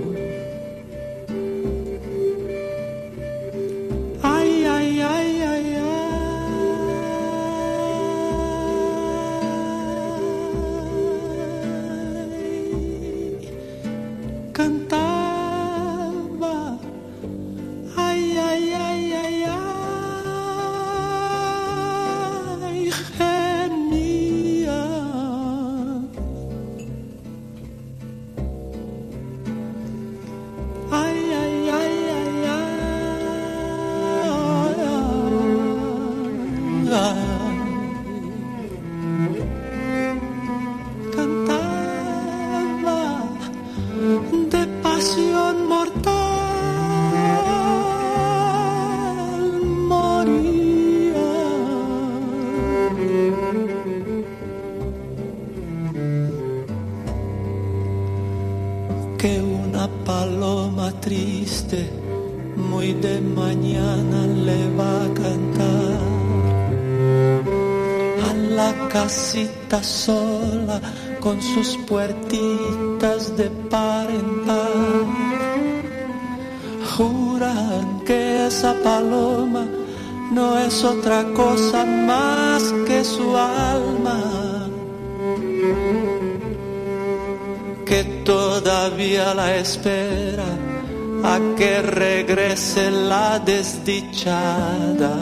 stitchada